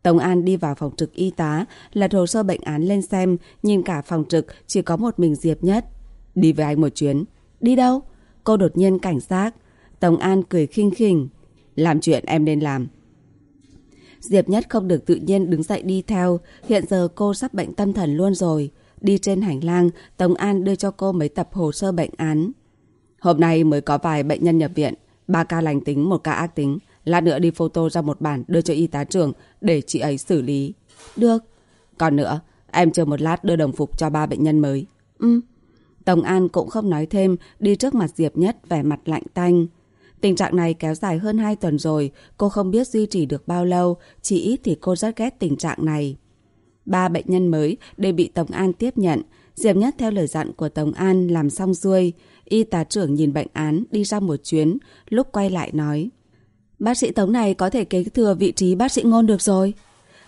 S1: Tống An đi vào phòng trực y tá, lật hồ sơ bệnh án lên xem, nhìn cả phòng trực chỉ có một mình Diệp Nhất. Đi với anh một chuyến. Đi đâu? Cô đột nhiên cảnh giác. Tống An cười khinh khỉnh. Làm chuyện em nên làm. Diệp Nhất không được tự nhiên đứng dậy đi theo. Hiện giờ cô sắp bệnh tâm thần luôn rồi. Đi trên hành lang, Tống An đưa cho cô mấy tập hồ sơ bệnh án. Hôm nay mới có vài bệnh nhân nhập viện. Ba ca lành tính, một ca ác tính. Lát nữa đi photo ra một bản đưa cho y tá trưởng để chị ấy xử lý. Được. Còn nữa, em chờ một lát đưa đồng phục cho ba bệnh nhân mới. Ừ. Tống An cũng không nói thêm, đi trước mặt Diệp Nhất vẻ mặt lạnh tanh. Tình trạng này kéo dài hơn 2 tuần rồi, cô không biết duy trì được bao lâu, chỉ ít thì cô rất ghét tình trạng này. Ba bệnh nhân mới đều bị Tổng An tiếp nhận. Diệp Nhất theo lời dặn của Tổng An làm xong xuôi. Y tá trưởng nhìn bệnh án đi ra một chuyến, lúc quay lại nói. Bác sĩ Tống này có thể kế thừa vị trí bác sĩ ngôn được rồi.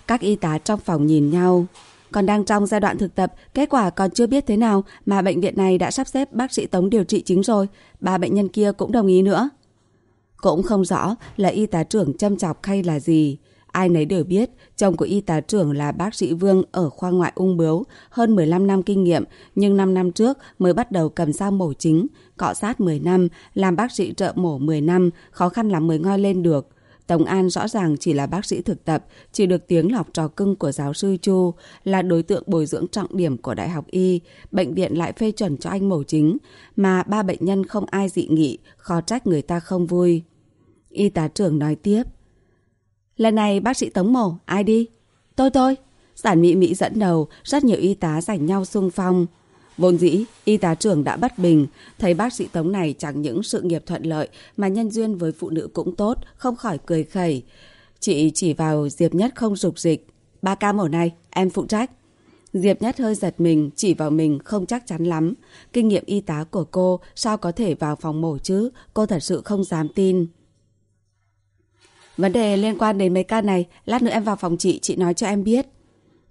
S1: Các y tá trong phòng nhìn nhau. Còn đang trong giai đoạn thực tập, kết quả còn chưa biết thế nào mà bệnh viện này đã sắp xếp bác sĩ Tống điều trị chính rồi. Ba bệnh nhân kia cũng đồng ý nữa. Cũng không rõ là y tá trưởng châm chọc hay là gì. Ai nấy đều biết, chồng của y tá trưởng là bác sĩ Vương ở khoa ngoại ung bướu, hơn 15 năm kinh nghiệm, nhưng 5 năm trước mới bắt đầu cầm dao mổ chính, cọ sát 10 năm, làm bác sĩ trợ mổ 10 năm, khó khăn lắm mới ngoi lên được. Tống An rõ ràng chỉ là bác sĩ thực tập, chỉ được tiếng lọc trò cưng của giáo sư Chu, là đối tượng bồi dưỡng trọng điểm của Đại học Y. Bệnh viện lại phê chuẩn cho anh mổ chính, mà ba bệnh nhân không ai dị nghị, khó trách người ta không vui. Y tá trưởng nói tiếp. Lần này bác sĩ Tống mổ, ai đi? Tôi tôi. Sản Mỹ Mỹ dẫn đầu, rất nhiều y tá giành nhau xung phong. Vốn dĩ, y tá trưởng đã bất bình, thấy bác sĩ Tống này chẳng những sự nghiệp thuận lợi mà nhân duyên với phụ nữ cũng tốt, không khỏi cười khẩy. Chị chỉ vào Diệp Nhất không rục dịch. Ba ca mổ này, em phụ trách. Diệp Nhất hơi giật mình, chỉ vào mình không chắc chắn lắm. Kinh nghiệm y tá của cô sao có thể vào phòng mổ chứ, cô thật sự không dám tin. Vấn đề liên quan đến mấy ca này, lát nữa em vào phòng chị, chị nói cho em biết.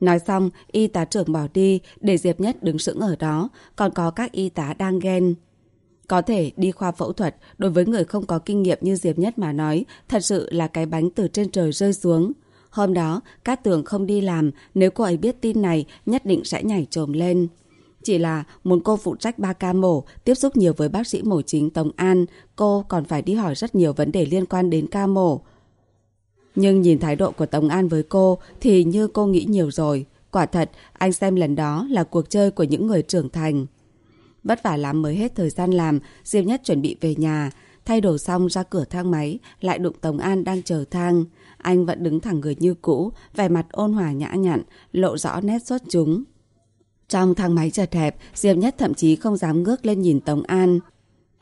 S1: Nói xong, y tá trưởng bỏ đi để Diệp Nhất đứng sững ở đó, còn có các y tá đang ghen. Có thể đi khoa phẫu thuật đối với người không có kinh nghiệm như Diệp Nhất mà nói, thật sự là cái bánh từ trên trời rơi xuống. Hôm đó, Cát Tường không đi làm, nếu cô ấy biết tin này, nhất định sẽ nhảy trồm lên. Chỉ là muốn cô phụ trách 3 ca mổ, tiếp xúc nhiều với bác sĩ mổ chính Tống An, cô còn phải đi hỏi rất nhiều vấn đề liên quan đến ca mổ. Nhưng nhìn thái độ của Tống An với cô thì như cô nghĩ nhiều rồi. Quả thật, anh xem lần đó là cuộc chơi của những người trưởng thành. Vất vả lắm mới hết thời gian làm, Diệp Nhất chuẩn bị về nhà. Thay đồ xong ra cửa thang máy, lại đụng Tống An đang chờ thang. Anh vẫn đứng thẳng người như cũ, vẻ mặt ôn hòa nhã nhặn, lộ rõ nét xuất chúng. Trong thang máy chật hẹp, Diệp Nhất thậm chí không dám ngước lên nhìn Tống An.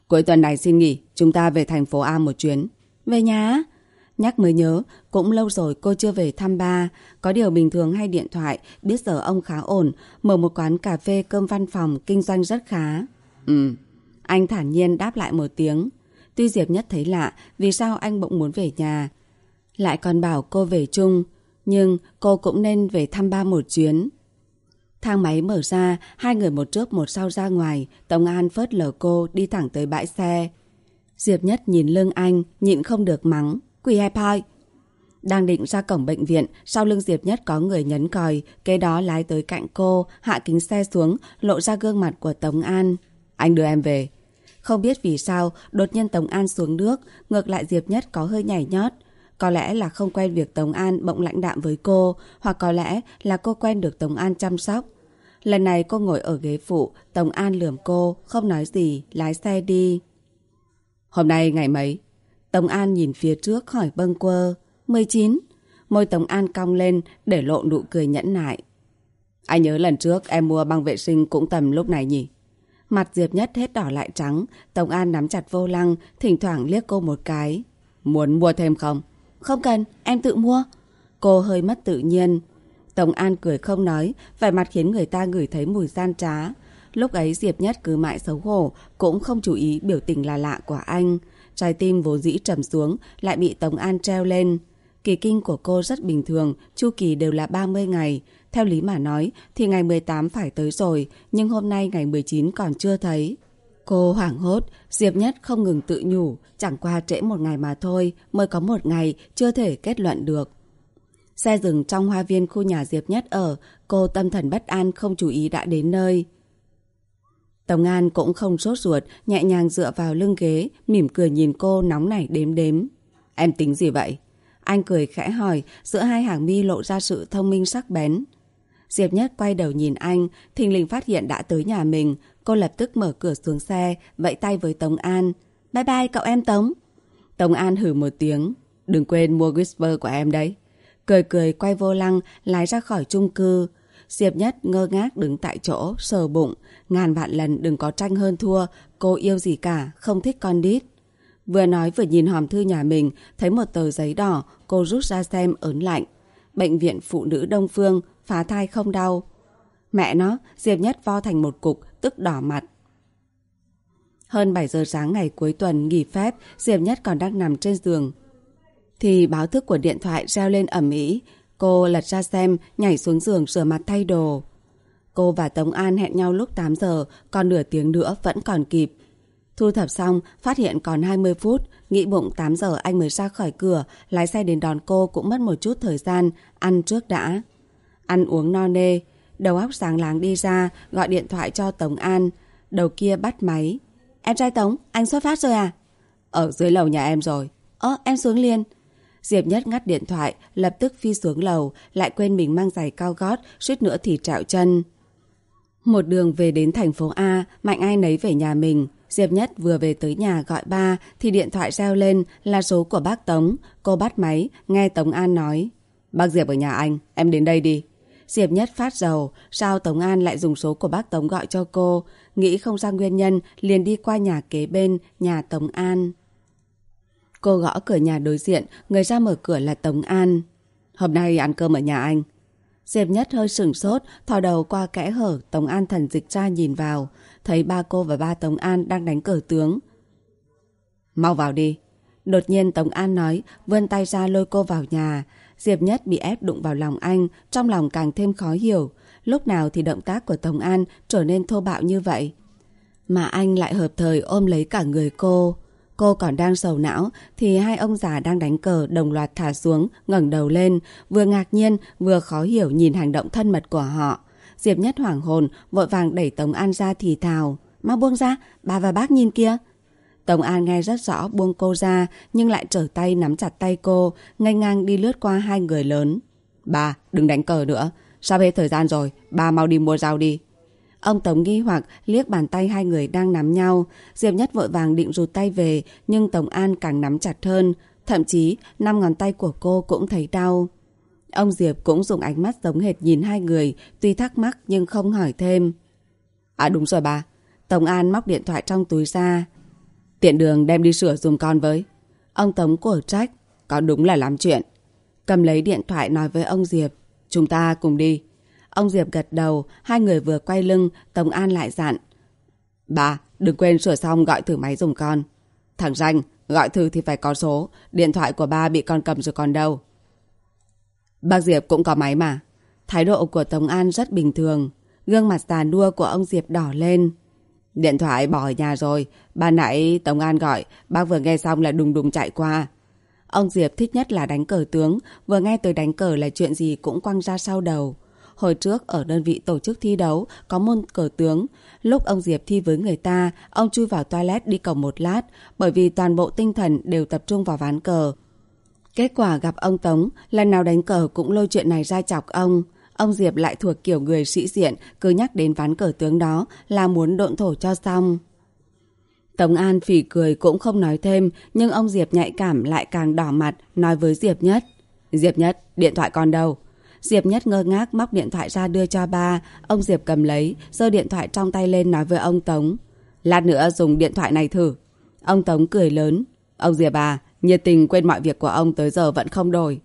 S1: Cuối tuần này xin nghỉ, chúng ta về thành phố A một chuyến. Về nhà Nhắc mới nhớ, cũng lâu rồi cô chưa về thăm ba. Có điều bình thường hay điện thoại, biết giờ ông khá ổn, mở một quán cà phê cơm văn phòng, kinh doanh rất khá. Ừ. Anh thản nhiên đáp lại một tiếng. Tuy Diệp Nhất thấy lạ, vì sao anh bỗng muốn về nhà. Lại còn bảo cô về chung, nhưng cô cũng nên về thăm ba một chuyến. Thang máy mở ra, hai người một trước một sau ra ngoài, Tống An phớt lờ cô đi thẳng tới bãi xe. Diệp Nhất nhìn lưng anh, nhịn không được mắng. Quỳ hẹp hòi. Đang định ra cổng bệnh viện, sau lưng Diệp Nhất có người nhấn còi, kế đó lái tới cạnh cô, hạ kính xe xuống, lộ ra gương mặt của Tống An. Anh đưa em về. Không biết vì sao, đột nhiên Tống An xuống nước, ngược lại Diệp Nhất có hơi nhảy nhót. Có lẽ là không quen việc Tống An bỗng lãnh đạm với cô, hoặc có lẽ là cô quen được Tống An chăm sóc. Lần này cô ngồi ở ghế phụ, Tống An lườm cô, không nói gì, lái xe đi. Hôm nay ngày mấy? Tống An nhìn phía trước khỏi bâng quơ. 19. Môi Tống An cong lên để lộ nụ cười nhẫn nại. Anh nhớ lần trước em mua băng vệ sinh cũng tầm lúc này nhỉ? Mặt Diệp Nhất hết đỏ lại trắng. Tống An nắm chặt vô lăng, thỉnh thoảng liếc cô một cái. Muốn mua thêm không? Không cần, em tự mua. Cô hơi mất tự nhiên. Tống An cười không nói, vẻ mặt khiến người ta ngửi thấy mùi gian trá. Lúc ấy Diệp Nhất cứ mãi xấu hổ, cũng không chú ý biểu tình là lạ của anh. Trái tim vốn dĩ trầm xuống, lại bị Tống An treo lên. Kỳ kinh của cô rất bình thường, chu kỳ đều là 30 ngày. Theo lý mà nói thì ngày 18 phải tới rồi, nhưng hôm nay ngày 19 còn chưa thấy. Cô hoảng hốt, Diệp Nhất không ngừng tự nhủ, chẳng qua trễ một ngày mà thôi, mới có một ngày, chưa thể kết luận được. Xe dừng trong hoa viên khu nhà Diệp Nhất ở, cô tâm thần bất an không chú ý đã đến nơi. Tổng An cũng không sốt ruột, nhẹ nhàng dựa vào lưng ghế, mỉm cười nhìn cô nóng nảy đếm đếm. Em tính gì vậy? Anh cười khẽ hỏi, giữa hai hàng mi lộ ra sự thông minh sắc bén. Diệp Nhất quay đầu nhìn anh, thình lình phát hiện đã tới nhà mình. Cô lập tức mở cửa xuống xe, vẫy tay với Tống An. Bye bye cậu em Tống. Tống An hử một tiếng. Đừng quên mua whisper của em đấy. Cười cười quay vô lăng, lái ra khỏi chung cư. Diệp Nhất ngơ ngác đứng tại chỗ, sờ bụng. Ngàn vạn lần đừng có tranh hơn thua, cô yêu gì cả, không thích con đít. Vừa nói vừa nhìn hòm thư nhà mình, thấy một tờ giấy đỏ, cô rút ra xem ớn lạnh. Bệnh viện Phụ nữ Đông Phương, phá thai không đau. Mẹ nó, Diệp Nhất vo thành một cục, tức đỏ mặt. Hơn 7 giờ sáng ngày cuối tuần nghỉ phép, Diệp Nhất còn đang nằm trên giường. Thì báo thức của điện thoại reo lên ẩm ý. Cô lật ra xem, nhảy xuống giường rửa mặt thay đồ. Cô và Tống An hẹn nhau lúc 8 giờ, còn nửa tiếng nữa vẫn còn kịp. Thu thập xong, phát hiện còn 20 phút, nghĩ bụng 8 giờ anh mới ra khỏi cửa, lái xe đến đón cô cũng mất một chút thời gian, ăn trước đã. Ăn uống no nê, đầu óc sáng láng đi ra, gọi điện thoại cho Tống An. Đầu kia bắt máy. Em trai Tống, anh xuất phát rồi à? Ở dưới lầu nhà em rồi. Ơ, em xuống liền. Diệp Nhất ngắt điện thoại, lập tức phi xuống lầu, lại quên mình mang giày cao gót, suýt nữa thì trạo chân. Một đường về đến thành phố A, Mạnh ai nấy về nhà mình. Diệp Nhất vừa về tới nhà gọi ba thì điện thoại reo lên là số của bác Tống. Cô bắt máy, nghe Tống An nói. Bác Diệp ở nhà anh, em đến đây đi. Diệp Nhất phát dầu, sao Tống An lại dùng số của bác Tống gọi cho cô? Nghĩ không ra nguyên nhân, liền đi qua nhà kế bên, nhà Tống An. Cô gõ cửa nhà đối diện, người ra mở cửa là Tống An. Hôm nay ăn cơm ở nhà anh. Diệp Nhất hơi sửng sốt, thò đầu qua kẽ hở, Tống An thần dịch ra nhìn vào, thấy ba cô và ba Tống An đang đánh cờ tướng. Mau vào đi. Đột nhiên Tống An nói, vươn tay ra lôi cô vào nhà. Diệp Nhất bị ép đụng vào lòng anh, trong lòng càng thêm khó hiểu. Lúc nào thì động tác của Tống An trở nên thô bạo như vậy. Mà anh lại hợp thời ôm lấy cả người cô. Cô còn đang sầu não thì hai ông già đang đánh cờ đồng loạt thả xuống, ngẩng đầu lên, vừa ngạc nhiên vừa khó hiểu nhìn hành động thân mật của họ. Diệp Nhất hoảng hồn, vội vàng đẩy Tống An ra thì thào. Mau buông ra, bà và bác nhìn kia. Tống An nghe rất rõ buông cô ra nhưng lại trở tay nắm chặt tay cô, ngây ngang đi lướt qua hai người lớn. Bà, đừng đánh cờ nữa. Sắp hết thời gian rồi, bà mau đi mua rau đi. Ông Tống nghi hoặc liếc bàn tay hai người đang nắm nhau. Diệp Nhất vội vàng định rụt tay về, nhưng Tống An càng nắm chặt hơn. Thậm chí, năm ngón tay của cô cũng thấy đau. Ông Diệp cũng dùng ánh mắt giống hệt nhìn hai người, tuy thắc mắc nhưng không hỏi thêm. À đúng rồi bà. Tống An móc điện thoại trong túi ra. Tiện đường đem đi sửa dùm con với. Ông Tống cổ trách. Có đúng là làm chuyện. Cầm lấy điện thoại nói với ông Diệp. Chúng ta cùng đi. Ông Diệp gật đầu, hai người vừa quay lưng, Tống An lại dặn. Bà, đừng quên sửa xong gọi thử máy dùng con. Thằng Danh, gọi thử thì phải có số. Điện thoại của ba bị con cầm rồi còn đâu. Bác Diệp cũng có máy mà. Thái độ của Tống An rất bình thường. Gương mặt già nua của ông Diệp đỏ lên. Điện thoại bỏ ở nhà rồi. Bà nãy Tống An gọi, bác vừa nghe xong là đùng đùng chạy qua. Ông Diệp thích nhất là đánh cờ tướng, vừa nghe tới đánh cờ là chuyện gì cũng quăng ra sau đầu. Hồi trước ở đơn vị tổ chức thi đấu có môn cờ tướng. Lúc ông Diệp thi với người ta, ông chui vào toilet đi cầu một lát bởi vì toàn bộ tinh thần đều tập trung vào ván cờ. Kết quả gặp ông Tống, lần nào đánh cờ cũng lôi chuyện này ra chọc ông. Ông Diệp lại thuộc kiểu người sĩ diện, cứ nhắc đến ván cờ tướng đó là muốn độn thổ cho xong. Tống An phỉ cười cũng không nói thêm, nhưng ông Diệp nhạy cảm lại càng đỏ mặt, nói với Diệp Nhất. Diệp Nhất, điện thoại còn đâu? Diệp Nhất ngơ ngác móc điện thoại ra đưa cho ba. Ông Diệp cầm lấy, giơ điện thoại trong tay lên nói với ông Tống. Lát nữa dùng điện thoại này thử. Ông Tống cười lớn. Ông Diệp à, nhiệt tình quên mọi việc của ông tới giờ vẫn không đổi.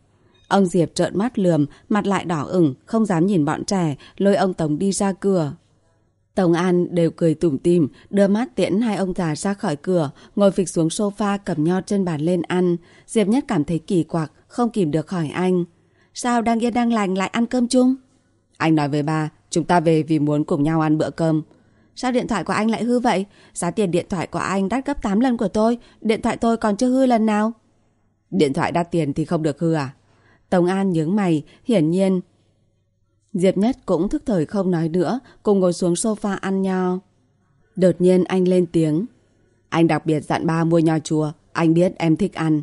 S1: Ông Diệp trợn mắt lườm, mặt lại đỏ ửng, không dám nhìn bọn trẻ, lôi ông Tống đi ra cửa. Tống An đều cười tủm tỉm, đưa mắt tiễn hai ông già ra khỏi cửa, ngồi phịch xuống sofa cầm nho trên bàn lên ăn. Diệp Nhất cảm thấy kỳ quặc, không kìm được hỏi anh. Sao đang yên đang lành lại ăn cơm chung? Anh nói với ba, chúng ta về vì muốn cùng nhau ăn bữa cơm. Sao điện thoại của anh lại hư vậy? Giá tiền điện thoại của anh đắt gấp 8 lần của tôi, điện thoại tôi còn chưa hư lần nào. Điện thoại đắt tiền thì không được hư à? Tống An nhướng mày, hiển nhiên. Diệp Nhất cũng thức thời không nói nữa, cùng ngồi xuống sofa ăn nho. Đột nhiên anh lên tiếng. Anh đặc biệt dặn ba mua nho chua, anh biết em thích ăn.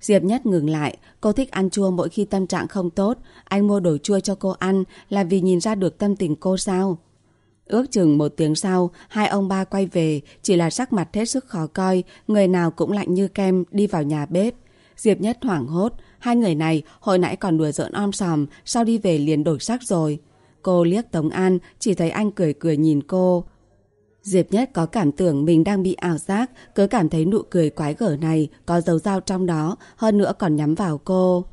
S1: Diệp Nhất ngừng lại, cô thích ăn chua mỗi khi tâm trạng không tốt. Anh mua đồ chua cho cô ăn là vì nhìn ra được tâm tình cô sao? Ước chừng một tiếng sau, hai ông ba quay về, chỉ là sắc mặt hết sức khó coi, người nào cũng lạnh như kem đi vào nhà bếp. Diệp Nhất hoảng hốt, hai người này hồi nãy còn đùa giỡn om sòm, sao đi về liền đổi sắc rồi. Cô liếc Tống An, chỉ thấy anh cười cười nhìn cô. Diệp Nhất có cảm tưởng mình đang bị ảo giác, cứ cảm thấy nụ cười quái gở này có dấu dao trong đó, hơn nữa còn nhắm vào cô.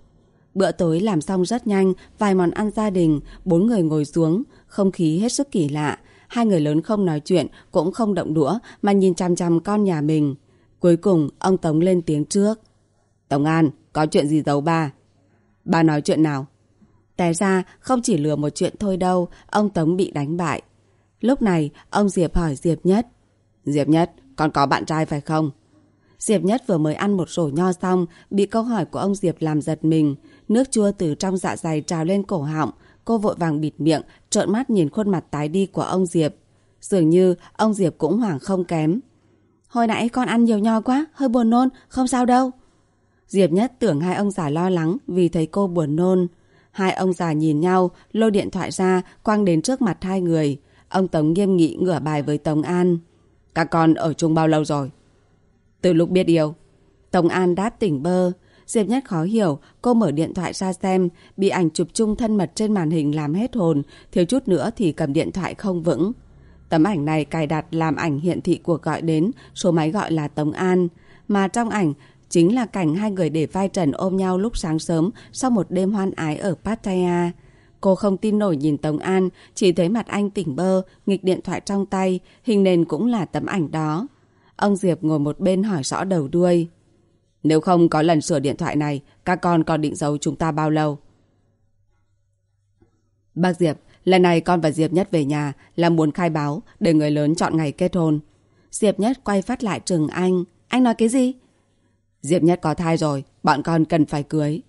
S1: Bữa tối làm xong rất nhanh, vài món ăn gia đình, bốn người ngồi xuống, không khí hết sức kỳ lạ. Hai người lớn không nói chuyện, cũng không động đũa, mà nhìn chăm chăm con nhà mình. Cuối cùng, ông Tống lên tiếng trước. Tống An, có chuyện gì giấu ba? Ba nói chuyện nào? Té ra không chỉ lừa một chuyện thôi đâu, ông Tống bị đánh bại. Lúc này, ông Diệp hỏi Diệp Nhất. Diệp Nhất, con có bạn trai phải không? Diệp Nhất vừa mới ăn một rổ nho xong, bị câu hỏi của ông Diệp làm giật mình. Nước chua từ trong dạ dày trào lên cổ họng. Cô vội vàng bịt miệng, trợn mắt nhìn khuôn mặt tái đi của ông Diệp. Dường như ông Diệp cũng hoảng không kém. Hồi nãy con ăn nhiều nho quá, hơi buồn nôn, không sao đâu. Diệp Nhất tưởng hai ông già lo lắng vì thấy cô buồn nôn. Hai ông già nhìn nhau, lôi điện thoại ra, quăng đến trước mặt hai người. Ông Tống nghiêm nghị ngửa bài với Tống An. Các con ở chung bao lâu rồi? Từ lúc biết yêu. Tống An đáp tỉnh bơ. Diệp Nhất khó hiểu, cô mở điện thoại ra xem, bị ảnh chụp chung thân mật trên màn hình làm hết hồn, thiếu chút nữa thì cầm điện thoại không vững. Tấm ảnh này cài đặt làm ảnh hiện thị cuộc gọi đến, số máy gọi là Tống An. Mà trong ảnh chính là cảnh hai người để vai trần ôm nhau lúc sáng sớm sau một đêm hoan ái ở Pattaya. Cô không tin nổi nhìn Tống An, chỉ thấy mặt anh tỉnh bơ, nghịch điện thoại trong tay, hình nền cũng là tấm ảnh đó. Ông Diệp ngồi một bên hỏi rõ đầu đuôi. Nếu không có lần sửa điện thoại này, các con còn định giấu chúng ta bao lâu? Bác Diệp, lần này con và Diệp Nhất về nhà là muốn khai báo để người lớn chọn ngày kết hôn. Diệp Nhất quay phát lại trừng anh. Anh nói cái gì? Diệp Nhất có thai rồi, bọn con cần phải cưới.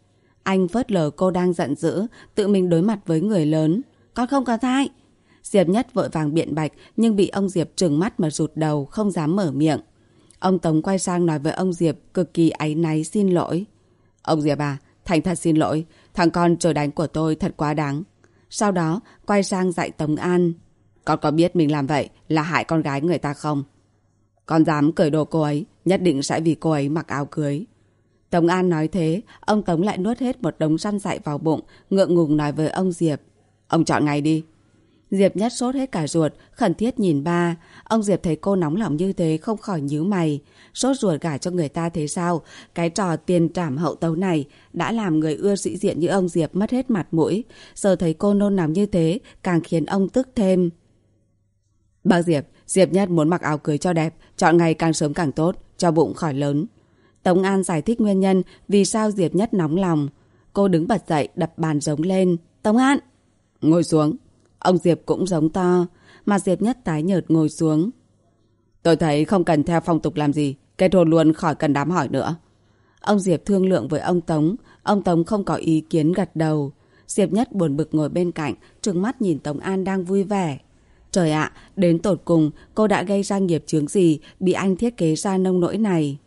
S1: Anh phớt lờ cô đang giận dữ, tự mình đối mặt với người lớn. Con không có thai. Diệp Nhất vội vàng biện bạch nhưng bị ông Diệp trừng mắt mà rụt đầu, không dám mở miệng. Ông Tống quay sang nói với ông Diệp cực kỳ áy náy xin lỗi. Ông Diệp à, thành thật xin lỗi, thằng con trời đánh của tôi thật quá đáng. Sau đó quay sang dạy Tống An. Con có biết mình làm vậy là hại con gái người ta không? Con dám cởi đồ cô ấy, nhất định sẽ vì cô ấy mặc áo cưới. Tống An nói thế, ông Tống lại nuốt hết một đống săn dạy vào bụng, ngượng ngùng nói với ông Diệp. Ông chọn ngày đi. Diệp nhất sốt hết cả ruột, khẩn thiết nhìn ba. Ông Diệp thấy cô nóng lòng như thế không khỏi nhíu mày. Sốt ruột gả cho người ta thế sao? Cái trò tiền trảm hậu tấu này đã làm người ưa sĩ diện như ông Diệp mất hết mặt mũi. Giờ thấy cô nôn nóng như thế, càng khiến ông tức thêm. Bác Diệp, Diệp nhất muốn mặc áo cưới cho đẹp, chọn ngày càng sớm càng tốt, cho bụng khỏi lớn. Tống An giải thích nguyên nhân vì sao Diệp nhất nóng lòng. Cô đứng bật dậy đập bàn giống lên. Tống An! Ngồi xuống. Ông Diệp cũng giống to, mà Diệp nhất tái nhợt ngồi xuống. Tôi thấy không cần theo phong tục làm gì, kết hôn luôn khỏi cần đám hỏi nữa. Ông Diệp thương lượng với ông Tống, ông Tống không có ý kiến gật đầu. Diệp nhất buồn bực ngồi bên cạnh, trừng mắt nhìn Tống An đang vui vẻ. Trời ạ, đến tột cùng cô đã gây ra nghiệp chướng gì bị anh thiết kế ra nông nỗi này.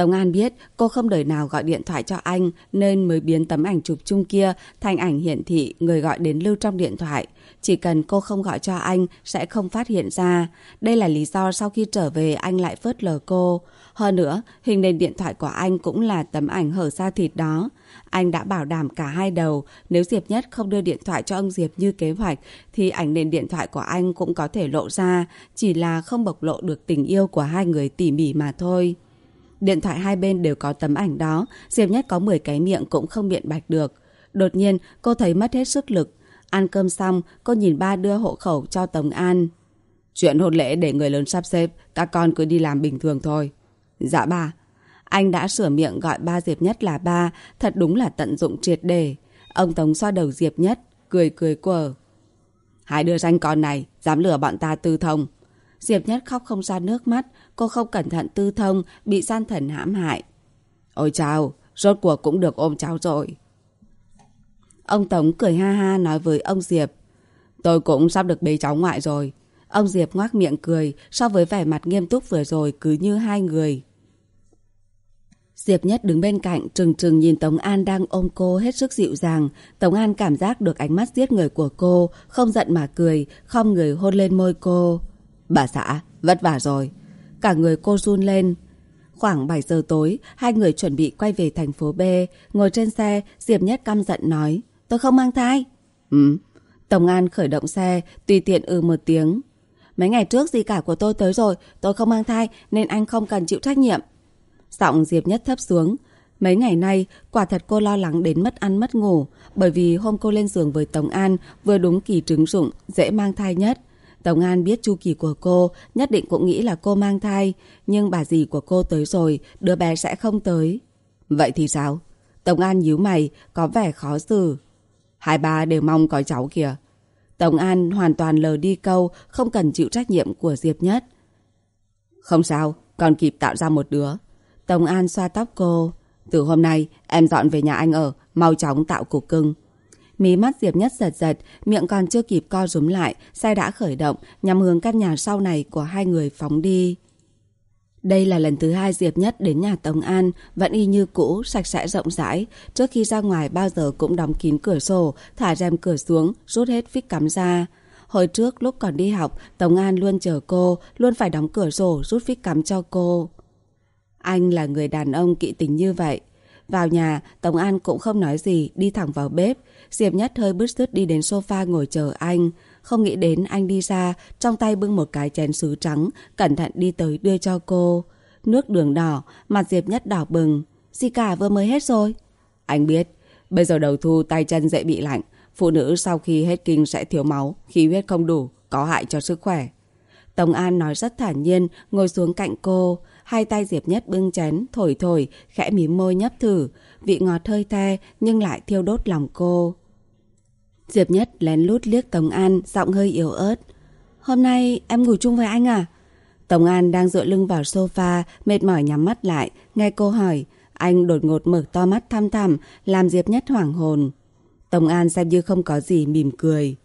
S1: Tống An biết cô không đời nào gọi điện thoại cho anh nên mới biến tấm ảnh chụp chung kia thành ảnh hiển thị người gọi đến lưu trong điện thoại. Chỉ cần cô không gọi cho anh sẽ không phát hiện ra. Đây là lý do sau khi trở về anh lại phớt lờ cô. Hơn nữa, hình nền điện thoại của anh cũng là tấm ảnh hở ra thịt đó. Anh đã bảo đảm cả hai đầu, nếu Diệp Nhất không đưa điện thoại cho ông Diệp như kế hoạch, thì ảnh nền điện thoại của anh cũng có thể lộ ra, chỉ là không bộc lộ được tình yêu của hai người tỉ mỉ mà thôi. Điện thoại hai bên đều có tấm ảnh đó, Diệp Nhất có 10 cái miệng cũng không biện bạch được. Đột nhiên, cô thấy mất hết sức lực. Ăn cơm xong, cô nhìn ba đưa hộ khẩu cho Tống An. Chuyện hôn lễ để người lớn sắp xếp, các con cứ đi làm bình thường thôi. Dạ ba. Anh đã sửa miệng gọi ba Diệp Nhất là ba, thật đúng là tận dụng triệt đề. Ông Tống xoa đầu Diệp Nhất, cười cười quờ. Hai đứa danh con này, dám lừa bọn ta tư thông. Diệp Nhất khóc không ra nước mắt, cô không cẩn thận tư thông, bị gian thần hãm hại. Ôi chào, rốt cuộc cũng được ôm cháu rồi. Ông Tống cười ha ha nói với ông Diệp. Tôi cũng sắp được bế cháu ngoại rồi. Ông Diệp ngoác miệng cười, so với vẻ mặt nghiêm túc vừa rồi cứ như hai người. Diệp Nhất đứng bên cạnh trừng trừng nhìn Tống An đang ôm cô hết sức dịu dàng. Tống An cảm giác được ánh mắt giết người của cô, không giận mà cười, không người hôn lên môi cô. Bà xã, vất vả rồi. Cả người cô run lên. Khoảng 7 giờ tối, hai người chuẩn bị quay về thành phố B. Ngồi trên xe, Diệp Nhất căm giận nói. Tôi không mang thai. Ừ. Tổng An khởi động xe, tùy tiện ừ một tiếng. Mấy ngày trước gì cả của tôi tới rồi, tôi không mang thai nên anh không cần chịu trách nhiệm. Giọng Diệp Nhất thấp xuống. Mấy ngày nay, quả thật cô lo lắng đến mất ăn mất ngủ, bởi vì hôm cô lên giường với Tống An vừa đúng kỳ trứng rụng, dễ mang thai nhất. Tống An biết chu kỳ của cô, nhất định cũng nghĩ là cô mang thai, nhưng bà dì của cô tới rồi, đứa bé sẽ không tới. Vậy thì sao? Tống An nhíu mày, có vẻ khó xử. Hai ba đều mong có cháu kìa. Tống An hoàn toàn lờ đi câu không cần chịu trách nhiệm của Diệp Nhất. Không sao, còn kịp tạo ra một đứa. Tống An xoa tóc cô. Từ hôm nay, em dọn về nhà anh ở, mau chóng tạo cục cưng. Mí mắt Diệp Nhất giật giật, miệng còn chưa kịp co rúm lại, xe đã khởi động, nhằm hướng căn nhà sau này của hai người phóng đi. Đây là lần thứ hai Diệp Nhất đến nhà Tống An, vẫn y như cũ, sạch sẽ rộng rãi. Trước khi ra ngoài bao giờ cũng đóng kín cửa sổ, thả rèm cửa xuống, rút hết phích cắm ra. Hồi trước lúc còn đi học, Tống An luôn chờ cô, luôn phải đóng cửa sổ, rút phích cắm cho cô. Anh là người đàn ông kỵ tính như vậy. Vào nhà, Tống An cũng không nói gì, đi thẳng vào bếp. Diệp Nhất hơi bứt rứt đi đến sofa ngồi chờ anh. Không nghĩ đến anh đi ra, trong tay bưng một cái chén sứ trắng, cẩn thận đi tới đưa cho cô. Nước đường đỏ, mặt Diệp Nhất đỏ bừng. Gì cả vừa mới hết rồi. Anh biết, bây giờ đầu thu tay chân dễ bị lạnh. Phụ nữ sau khi hết kinh sẽ thiếu máu, khí huyết không đủ, có hại cho sức khỏe. Tống An nói rất thản nhiên, ngồi xuống cạnh cô. Hai tay Diệp Nhất bưng chén, thổi thổi, khẽ mím môi nhấp thử. Vị ngọt hơi the nhưng lại thiêu đốt lòng cô. Diệp Nhất lén lút liếc Tống An, giọng hơi yếu ớt. Hôm nay em ngủ chung với anh à? Tống An đang dựa lưng vào sofa, mệt mỏi nhắm mắt lại, nghe cô hỏi. Anh đột ngột mở to mắt thăm thẳm, làm Diệp Nhất hoảng hồn. Tống An xem như không có gì mỉm cười.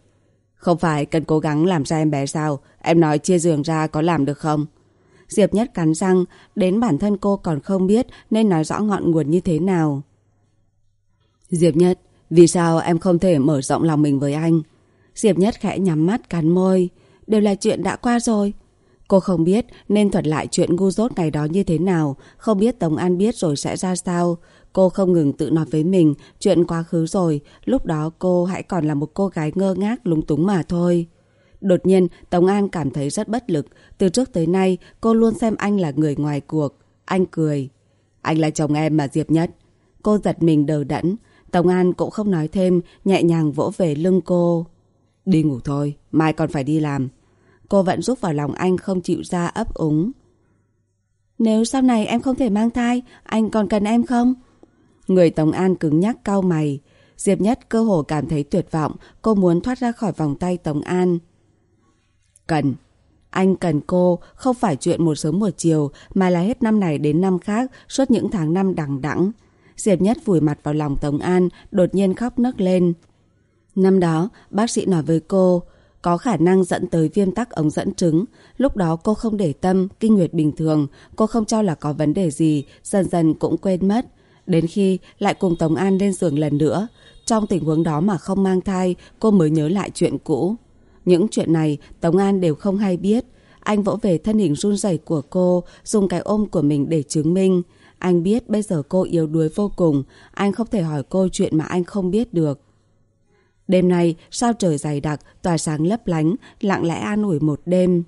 S1: Không phải cần cố gắng làm ra em bé sao? Em nói chia giường ra có làm được không? Diệp Nhất cắn răng, đến bản thân cô còn không biết nên nói rõ ngọn nguồn như thế nào. Diệp Nhất, vì sao em không thể mở rộng lòng mình với anh? Diệp Nhất khẽ nhắm mắt cắn môi. Đều là chuyện đã qua rồi. Cô không biết nên thuật lại chuyện ngu dốt ngày đó như thế nào, không biết Tống An biết rồi sẽ ra sao. Cô không ngừng tự nói với mình, chuyện quá khứ rồi, lúc đó cô hãy còn là một cô gái ngơ ngác lúng túng mà thôi. Đột nhiên, Tống An cảm thấy rất bất lực. Từ trước tới nay, cô luôn xem anh là người ngoài cuộc. Anh cười. Anh là chồng em mà Diệp Nhất. Cô giật mình đờ đẫn. Tống An cũng không nói thêm, nhẹ nhàng vỗ về lưng cô. Đi ngủ thôi, mai còn phải đi làm. Cô vẫn rút vào lòng anh không chịu ra ấp úng. Nếu sau này em không thể mang thai, anh còn cần em không? Người Tống An cứng nhắc cau mày. Diệp Nhất cơ hồ cảm thấy tuyệt vọng, cô muốn thoát ra khỏi vòng tay Tống An. Cần. Anh cần cô, không phải chuyện một sớm một chiều, mà là hết năm này đến năm khác, suốt những tháng năm đằng đẵng. Diệp Nhất vùi mặt vào lòng Tống An, đột nhiên khóc nấc lên. Năm đó, bác sĩ nói với cô, có khả năng dẫn tới viêm tắc ống dẫn trứng. Lúc đó cô không để tâm, kinh nguyệt bình thường, cô không cho là có vấn đề gì, dần dần cũng quên mất. Đến khi lại cùng Tống An lên giường lần nữa, trong tình huống đó mà không mang thai, cô mới nhớ lại chuyện cũ. Những chuyện này Tống An đều không hay biết. Anh vỗ về thân hình run rẩy của cô, dùng cái ôm của mình để chứng minh. Anh biết bây giờ cô yếu đuối vô cùng, anh không thể hỏi cô chuyện mà anh không biết được. Đêm nay, sao trời dày đặc, tỏa sáng lấp lánh, lặng lẽ an ủi một đêm.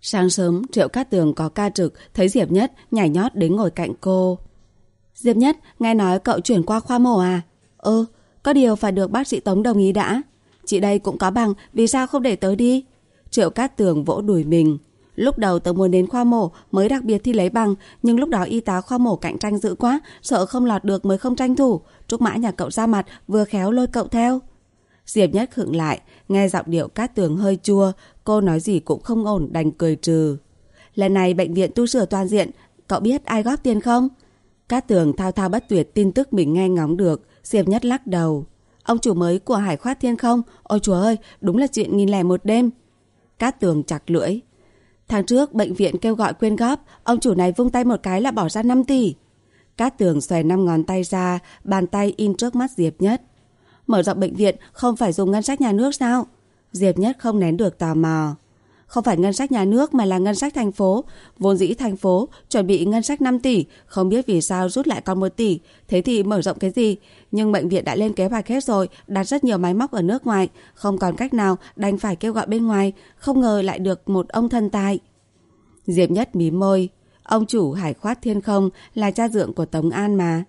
S1: Sáng sớm, Triệu Cát Tường có ca trực, thấy Diệp Nhất nhảy nhót đến ngồi cạnh cô. Diệp Nhất, nghe nói cậu chuyển qua khoa mổ à? Ừ, có điều phải được bác sĩ Tống đồng ý đã. Chị đây cũng có bằng, vì sao không để tớ đi? Triệu Cát Tường vỗ đùi mình. Lúc đầu tớ muốn đến khoa mổ mới đặc biệt thi lấy bằng, nhưng lúc đó y tá khoa mổ cạnh tranh dữ quá, sợ không lọt được mới không tranh thủ. Trúc mã nhà cậu ra mặt, vừa khéo lôi cậu theo. Diệp Nhất khựng lại, nghe giọng điệu Cát Tường hơi chua, cô nói gì cũng không ổn đành cười trừ. Lần này bệnh viện tu sửa toàn diện, cậu biết ai góp tiền không? Cát Tường thao thao bất tuyệt tin tức mình nghe ngóng được, Diệp Nhất lắc đầu. Ông chủ mới của Hải Khoát Thiên không? Ôi chúa ơi, đúng là chuyện nghìn lẻ một đêm. Cát Tường chặt lưỡi. Tháng trước, bệnh viện kêu gọi quyên góp, ông chủ này vung tay một cái là bỏ ra 5 tỷ. Cát Tường xòe năm ngón tay ra, bàn tay in trước mắt Diệp Nhất. Mở rộng bệnh viện không phải dùng ngân sách nhà nước sao? Diệp Nhất không nén được tò mò. Không phải ngân sách nhà nước mà là ngân sách thành phố. Vốn dĩ thành phố chuẩn bị ngân sách 5 tỷ, không biết vì sao rút lại còn 1 tỷ. Thế thì mở rộng cái gì? Nhưng bệnh viện đã lên kế hoạch hết rồi, đặt rất nhiều máy móc ở nước ngoài. Không còn cách nào, đành phải kêu gọi bên ngoài. Không ngờ lại được một ông thần tài. Diệp Nhất mí môi. Ông chủ Hải Khoát Thiên Không là cha dượng của Tống An mà.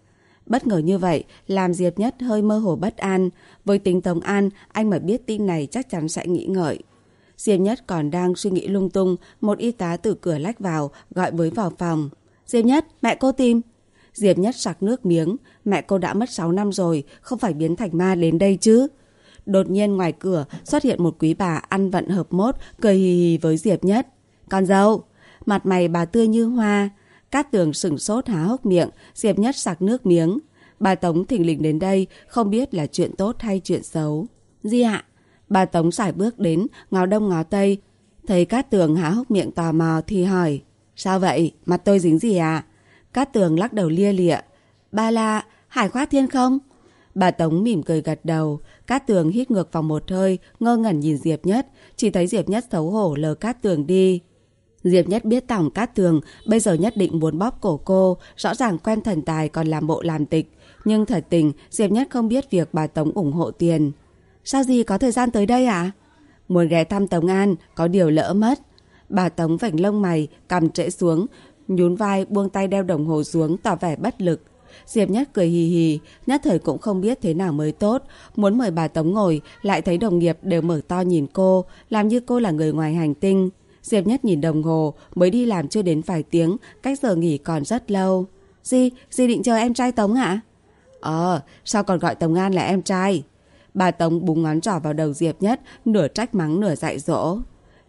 S1: Bất ngờ như vậy, làm Diệp Nhất hơi mơ hồ bất an. Với tính Tống An, anh mà biết tin này chắc chắn sẽ nghĩ ngợi. Diệp Nhất còn đang suy nghĩ lung tung, một y tá từ cửa lách vào, gọi với vào phòng. Diệp Nhất, mẹ cô tìm. Diệp Nhất sặc nước miếng, mẹ cô đã mất 6 năm rồi, không phải biến thành ma đến đây chứ. Đột nhiên ngoài cửa xuất hiện một quý bà ăn vận hợp mốt, cười hì hì với Diệp Nhất. Con dâu, mặt mày bà tươi như hoa. Cát tường sửng sốt há hốc miệng, Diệp Nhất sặc nước miếng. Bà Tống thỉnh lình đến đây, không biết là chuyện tốt hay chuyện xấu. Di ạ? Bà Tống xài bước đến, ngó đông ngó tây. Thấy Cát tường há hốc miệng tò mò thì hỏi. Sao vậy? Mặt tôi dính gì à? Cát tường lắc đầu lia lịa. Ba la, hải khoát thiên không? Bà Tống mỉm cười gật đầu. Cát tường hít ngược vào một hơi, ngơ ngẩn nhìn Diệp Nhất. Chỉ thấy Diệp Nhất xấu hổ lờ Cát tường đi. Diệp Nhất biết tổng Cát tường bây giờ nhất định muốn bóp cổ cô, rõ ràng quen thần tài còn làm bộ làm tịch. Nhưng thật tình, Diệp Nhất không biết việc bà Tống ủng hộ tiền. Sao gì có thời gian tới đây à? Muốn ghé thăm Tống An, có điều lỡ mất. Bà Tống vảnh lông mày, cầm trễ xuống, nhún vai buông tay đeo đồng hồ xuống tỏ vẻ bất lực. Diệp Nhất cười hì hì, nhất thời cũng không biết thế nào mới tốt. Muốn mời bà Tống ngồi, lại thấy đồng nghiệp đều mở to nhìn cô, làm như cô là người ngoài hành tinh. Diệp Nhất nhìn đồng hồ, mới đi làm chưa đến vài tiếng, cách giờ nghỉ còn rất lâu. Di, Di định chờ em trai Tống hả? Ờ, sao còn gọi Tống An là em trai? Bà Tống búng ngón trỏ vào đầu Diệp Nhất, nửa trách mắng nửa dạy dỗ.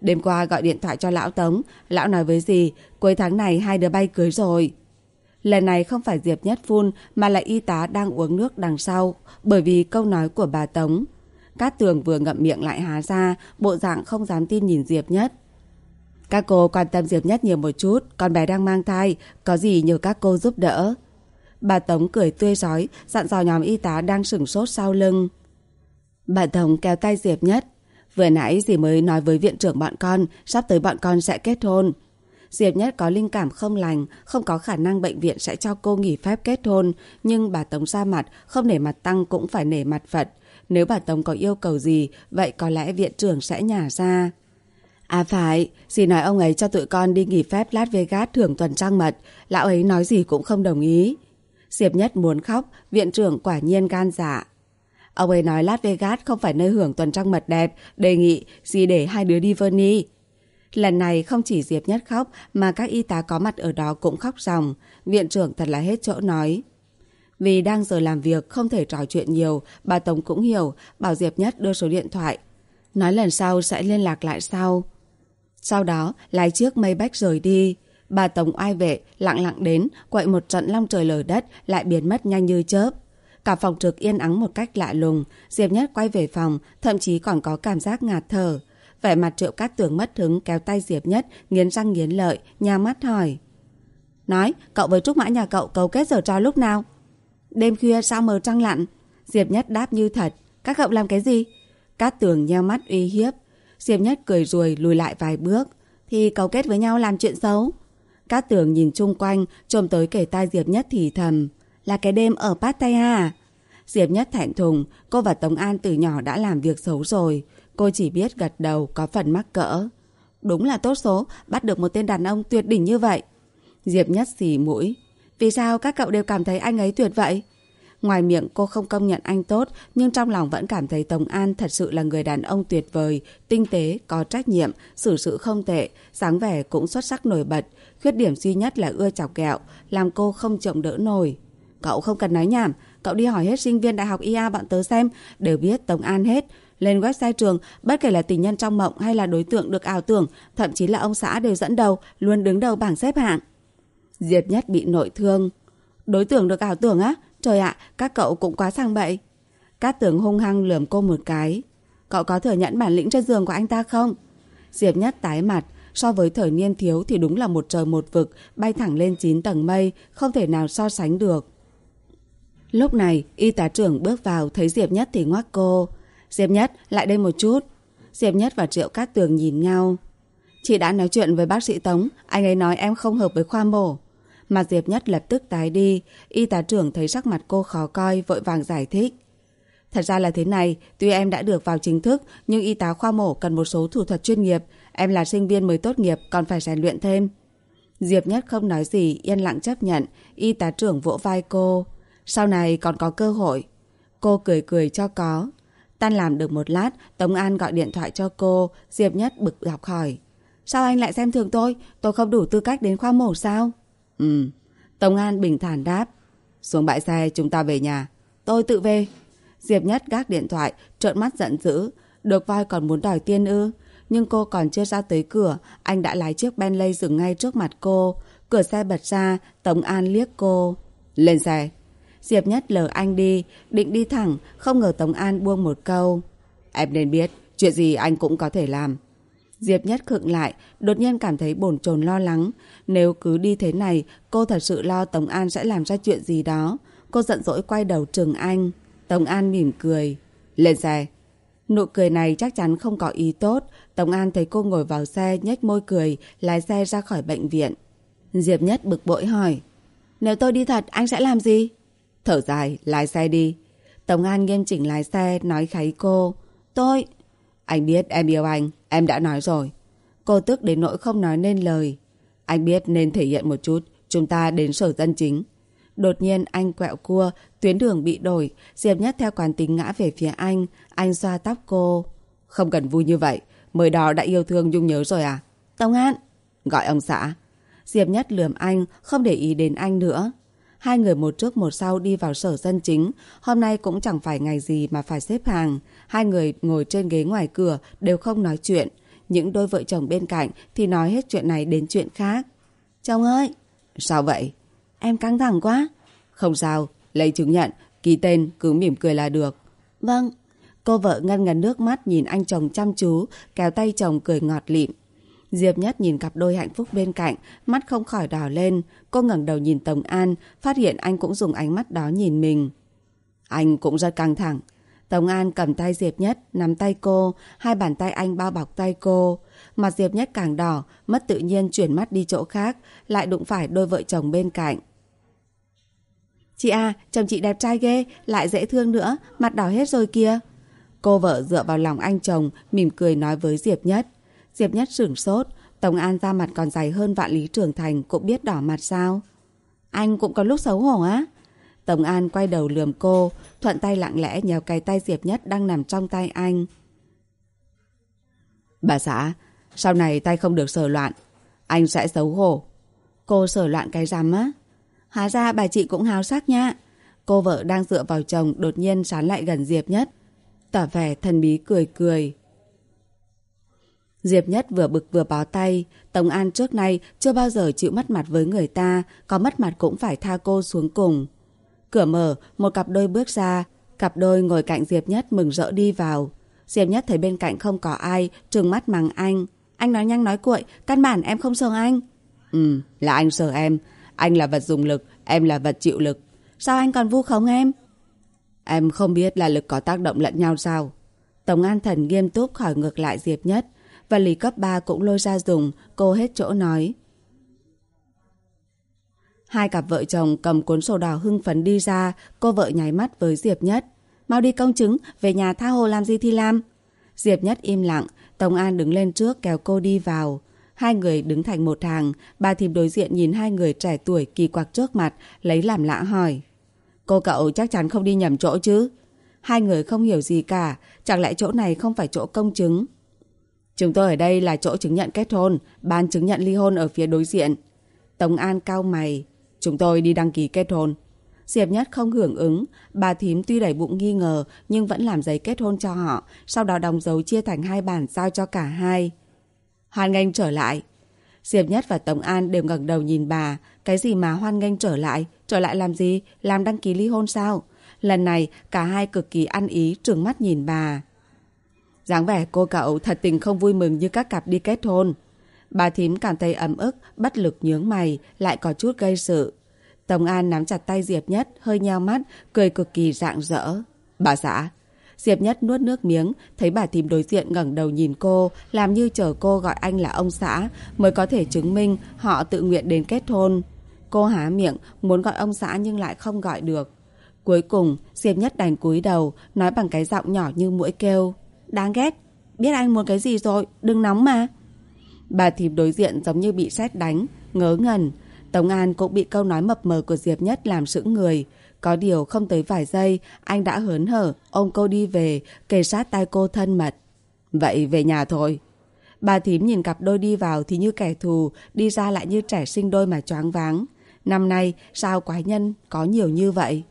S1: Đêm qua gọi điện thoại cho lão Tống, lão nói với gì, cuối tháng này hai đứa bay cưới rồi. Lần này không phải Diệp Nhất phun mà là y tá đang uống nước đằng sau, bởi vì câu nói của bà Tống. Cát tường vừa ngậm miệng lại há ra, bộ dạng không dám tin nhìn Diệp Nhất. Các cô quan tâm Diệp Nhất nhiều một chút, con bé đang mang thai, có gì nhờ các cô giúp đỡ. Bà Tống cười tươi rói, dặn dò nhóm y tá đang sửng sốt sau lưng. Bà tổng kéo tay Diệp Nhất. Vừa nãy dì mới nói với viện trưởng bọn con, sắp tới bọn con sẽ kết hôn. Diệp Nhất có linh cảm không lành, không có khả năng bệnh viện sẽ cho cô nghỉ phép kết hôn, nhưng bà Tống ra mặt, không nể mặt tăng cũng phải nể mặt Phật. Nếu bà Tống có yêu cầu gì, vậy có lẽ viện trưởng sẽ nhả ra. À phải, dì nói ông ấy cho tụi con đi nghỉ phép Las Vegas thưởng tuần trăng mật, lão ấy nói gì cũng không đồng ý. Diệp Nhất muốn khóc, viện trưởng quả nhiên gan dạ. Ông ấy nói Las Vegas không phải nơi hưởng tuần trăng mật đẹp, đề nghị gì để hai đứa đi Vernie. Lần này không chỉ Diệp Nhất khóc mà các y tá có mặt ở đó cũng khóc ròng. Viện trưởng thật là hết chỗ nói. Vì đang giờ làm việc không thể trò chuyện nhiều, bà Tống cũng hiểu, bảo Diệp Nhất đưa số điện thoại. Nói lần sau sẽ liên lạc lại sau. Sau đó, lái chiếc mây bách rời đi. Bà Tống oai vệ, lặng lặng đến, quậy một trận long trời lở đất, lại biến mất nhanh như chớp. Cả phòng trực yên ắng một cách lạ lùng, Diệp Nhất quay về phòng, thậm chí còn có cảm giác ngạt thở. Vẻ mặt triệu cát tường mất hứng kéo tay Diệp Nhất, nghiến răng nghiến lợi, nhà mắt hỏi. Nói, cậu với Trúc Mã nhà cậu cấu kết giờ trò lúc nào? Đêm khuya sao mờ trăng lặn? Diệp Nhất đáp như thật. Các cậu làm cái gì? Cát tường nheo mắt uy hiếp. Diệp Nhất cười ruồi lùi lại vài bước. Thì cấu kết với nhau làm chuyện xấu. Cát tường nhìn chung quanh, trồm tới kể tai Diệp Nhất thì thầm. Là cái đêm ở Pattaya. Diệp Nhất thẹn thùng, cô và Tống An từ nhỏ đã làm việc xấu rồi. Cô chỉ biết gật đầu có phần mắc cỡ. Đúng là tốt số, bắt được một tên đàn ông tuyệt đỉnh như vậy. Diệp Nhất xì mũi. Vì sao các cậu đều cảm thấy anh ấy tuyệt vậy? Ngoài miệng cô không công nhận anh tốt, nhưng trong lòng vẫn cảm thấy Tống An thật sự là người đàn ông tuyệt vời, tinh tế, có trách nhiệm, xử sự không tệ, sáng vẻ cũng xuất sắc nổi bật. Khuyết điểm duy nhất là ưa chọc kẹo, làm cô không trọng đỡ nổi. Cậu không cần nói nhảm, cậu đi hỏi hết sinh viên đại học IA bọn tớ xem, đều biết Tống An hết. Lên website trường, bất kể là tình nhân trong mộng hay là đối tượng được ảo tưởng, thậm chí là ông xã đều dẫn đầu, luôn đứng đầu bảng xếp hạng. Diệp Nhất bị nội thương. Đối tượng được ảo tưởng á? Trời ạ, các cậu cũng quá sang bậy. Cát tưởng hung hăng lườm cô một cái. Cậu có thừa nhận bản lĩnh trên giường của anh ta không? Diệp Nhất tái mặt, so với thời niên thiếu thì đúng là một trời một vực, bay thẳng lên 9 tầng mây, không thể nào so sánh được. Lúc này, y tá trưởng bước vào thấy Diệp Nhất thì ngoác cô. Diệp Nhất, lại đây một chút. Diệp Nhất và Triệu Cát Tường nhìn nhau. Chị đã nói chuyện với bác sĩ Tống, anh ấy nói em không hợp với khoa mổ. Mặt Diệp Nhất lập tức tái đi, y tá trưởng thấy sắc mặt cô khó coi, vội vàng giải thích. Thật ra là thế này, tuy em đã được vào chính thức, nhưng y tá khoa mổ cần một số thủ thuật chuyên nghiệp. Em là sinh viên mới tốt nghiệp, còn phải rèn luyện thêm. Diệp Nhất không nói gì, yên lặng chấp nhận, y tá trưởng vỗ vai cô. Sau này còn có cơ hội. Cô cười cười cho có. Tan làm được một lát, Tống An gọi điện thoại cho cô, Diệp Nhất bực học hỏi. Sao anh lại xem thường tôi? Tôi không đủ tư cách đến khoa mổ sao? Ừ. Tống An bình thản đáp. Xuống bãi xe chúng ta về nhà. Tôi tự về. Diệp Nhất gác điện thoại, trợn mắt giận dữ. Được voi còn muốn đòi tiên ư. Nhưng cô còn chưa ra tới cửa, anh đã lái chiếc Bentley dừng ngay trước mặt cô. Cửa xe bật ra, Tống An liếc cô. Lên xe. Diệp Nhất lờ anh đi, định đi thẳng, không ngờ Tống An buông một câu. Em nên biết, chuyện gì anh cũng có thể làm. Diệp Nhất khựng lại, đột nhiên cảm thấy bồn chồn lo lắng. Nếu cứ đi thế này, cô thật sự lo Tống An sẽ làm ra chuyện gì đó. Cô giận dỗi quay đầu trừng anh. Tống An mỉm cười. Lên xe. Nụ cười này chắc chắn không có ý tốt. Tống An thấy cô ngồi vào xe, nhếch môi cười, lái xe ra khỏi bệnh viện. Diệp Nhất bực bội hỏi. Nếu tôi đi thật, anh sẽ làm gì? Thở dài, lái xe đi. tổng An nghiêm chỉnh lái xe, nói kháy cô. Tôi... Anh biết em yêu anh, em đã nói rồi. Cô tức đến nỗi không nói nên lời. Anh biết nên thể hiện một chút, chúng ta đến sở dân chính. Đột nhiên anh quẹo cua, tuyến đường bị đổi, Diệp Nhất theo quán tính ngã về phía anh, anh xoa tóc cô. Không cần vui như vậy, mới đó đã yêu thương Nhung nhớ rồi à? Tông An! Gọi ông xã. Diệp Nhất lườm anh, không để ý đến anh nữa. Hai người một trước một sau đi vào sở dân chính. Hôm nay cũng chẳng phải ngày gì mà phải xếp hàng. Hai người ngồi trên ghế ngoài cửa đều không nói chuyện. Những đôi vợ chồng bên cạnh thì nói hết chuyện này đến chuyện khác. Chồng ơi! Sao vậy? Em căng thẳng quá. Không sao, lấy chứng nhận, ký tên, cứ mỉm cười là được. Vâng. Cô vợ ngân ngần nước mắt nhìn anh chồng chăm chú, kéo tay chồng cười ngọt lịm. Diệp Nhất nhìn cặp đôi hạnh phúc bên cạnh, mắt không khỏi đỏ lên. Cô ngẩng đầu nhìn Tổng An, phát hiện anh cũng dùng ánh mắt đó nhìn mình. Anh cũng rất căng thẳng. Tổng An cầm tay Diệp Nhất, nắm tay cô, hai bàn tay anh bao bọc tay cô. Mặt Diệp Nhất càng đỏ, mất tự nhiên chuyển mắt đi chỗ khác, lại đụng phải đôi vợ chồng bên cạnh. Chị à, chồng chị đẹp trai ghê, lại dễ thương nữa, mặt đỏ hết rồi kìa. Cô vợ dựa vào lòng anh chồng, mỉm cười nói với Diệp Nhất. Diệp Nhất sửng sốt, Tổng An ra mặt còn dày hơn vạn lý trưởng thành cũng biết đỏ mặt sao. Anh cũng có lúc xấu hổ á. Tổng An quay đầu lườm cô, thuận tay lặng lẽ nhéo cái tay Diệp Nhất đang nằm trong tay anh. Bà xã, sau này tay không được sờ loạn, anh sẽ xấu hổ. Cô sờ loạn cái rằm á. Hóa ra bà chị cũng háo sắc nha. Cô vợ đang dựa vào chồng đột nhiên sán lại gần Diệp Nhất. Tỏ vẻ thần bí cười cười. Diệp Nhất vừa bực vừa bó tay. Tống An trước nay chưa bao giờ chịu mất mặt với người ta, có mất mặt cũng phải tha cô xuống cùng. Cửa mở, một cặp đôi bước ra. Cặp đôi ngồi cạnh Diệp Nhất mừng rỡ đi vào. Diệp Nhất thấy bên cạnh không có ai, trừng mắt mắng anh. Anh nói nhanh nói cuội, căn bản em không sờ anh. Ừ, là anh sờ em. Anh là vật dùng lực, em là vật chịu lực. Sao anh còn vu khống em? Em không biết là lực có tác động lẫn nhau sao? Tống An Thần nghiêm túc khỏi ngược lại Diệp Nhất. Và lì cấp 3 cũng lôi ra dùng, cô hết chỗ nói. Hai cặp vợ chồng cầm cuốn sổ đỏ hưng phấn đi ra, cô vợ nháy mắt với Diệp Nhất. Mau đi công chứng, về nhà tha hồ làm gì thì làm. Diệp Nhất im lặng, Tống An đứng lên trước kéo cô đi vào. Hai người đứng thành một hàng, bà thím đối diện nhìn hai người trẻ tuổi kỳ quặc trước mặt, lấy làm lạ hỏi. Cô cậu chắc chắn không đi nhầm chỗ chứ? Hai người không hiểu gì cả, chẳng lẽ chỗ này không phải chỗ công chứng? Chúng tôi ở đây là chỗ chứng nhận kết hôn, ban chứng nhận ly hôn ở phía đối diện. Tống An cao mày, chúng tôi đi đăng ký kết hôn. Diệp Nhất không hưởng ứng, bà thím tuy đầy bụng nghi ngờ nhưng vẫn làm giấy kết hôn cho họ, sau đó đóng dấu chia thành hai bản giao cho cả hai. Hoan nghênh trở lại. Diệp Nhất và Tống An đều ngẩng đầu nhìn bà, cái gì mà hoan nghênh trở lại, trở lại làm gì, làm đăng ký ly hôn sao? Lần này cả hai cực kỳ ăn ý trừng mắt nhìn bà dáng vẻ cô cậu thật tình không vui mừng như các cặp đi kết hôn. Bà thím cảm thấy ấm ức, bất lực nhướng mày, lại có chút gây sự. Tống An nắm chặt tay Diệp Nhất, hơi nheo mắt, cười cực kỳ rạng rỡ. Bà xã. Diệp Nhất nuốt nước miếng, thấy bà thím đối diện ngẩng đầu nhìn cô, làm như chờ cô gọi anh là ông xã, mới có thể chứng minh họ tự nguyện đến kết hôn. Cô há miệng, muốn gọi ông xã nhưng lại không gọi được. Cuối cùng, Diệp Nhất đành cúi đầu, nói bằng cái giọng nhỏ như mũi kêu. Đáng ghét. Biết anh muốn cái gì rồi, đừng nóng mà. Bà thím đối diện giống như bị sét đánh, ngớ ngẩn. Tống An cũng bị câu nói mập mờ của Diệp Nhất làm sững người. Có điều không tới vài giây, anh đã hớn hở, ôm cô đi về, kề sát tay cô thân mật. Vậy về nhà thôi. Bà thím nhìn cặp đôi đi vào thì như kẻ thù, đi ra lại như trẻ sinh đôi mà choáng váng. Năm nay sao quái nhân có nhiều như vậy?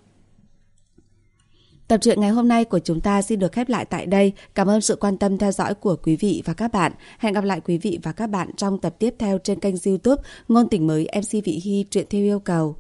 S1: Tập truyện ngày hôm nay của chúng ta xin được khép lại tại đây. Cảm ơn sự quan tâm theo dõi của quý vị và các bạn. Hẹn gặp lại quý vị và các bạn trong tập tiếp theo trên kênh youtube Ngôn tình mới MC Vị Hy truyện theo yêu cầu.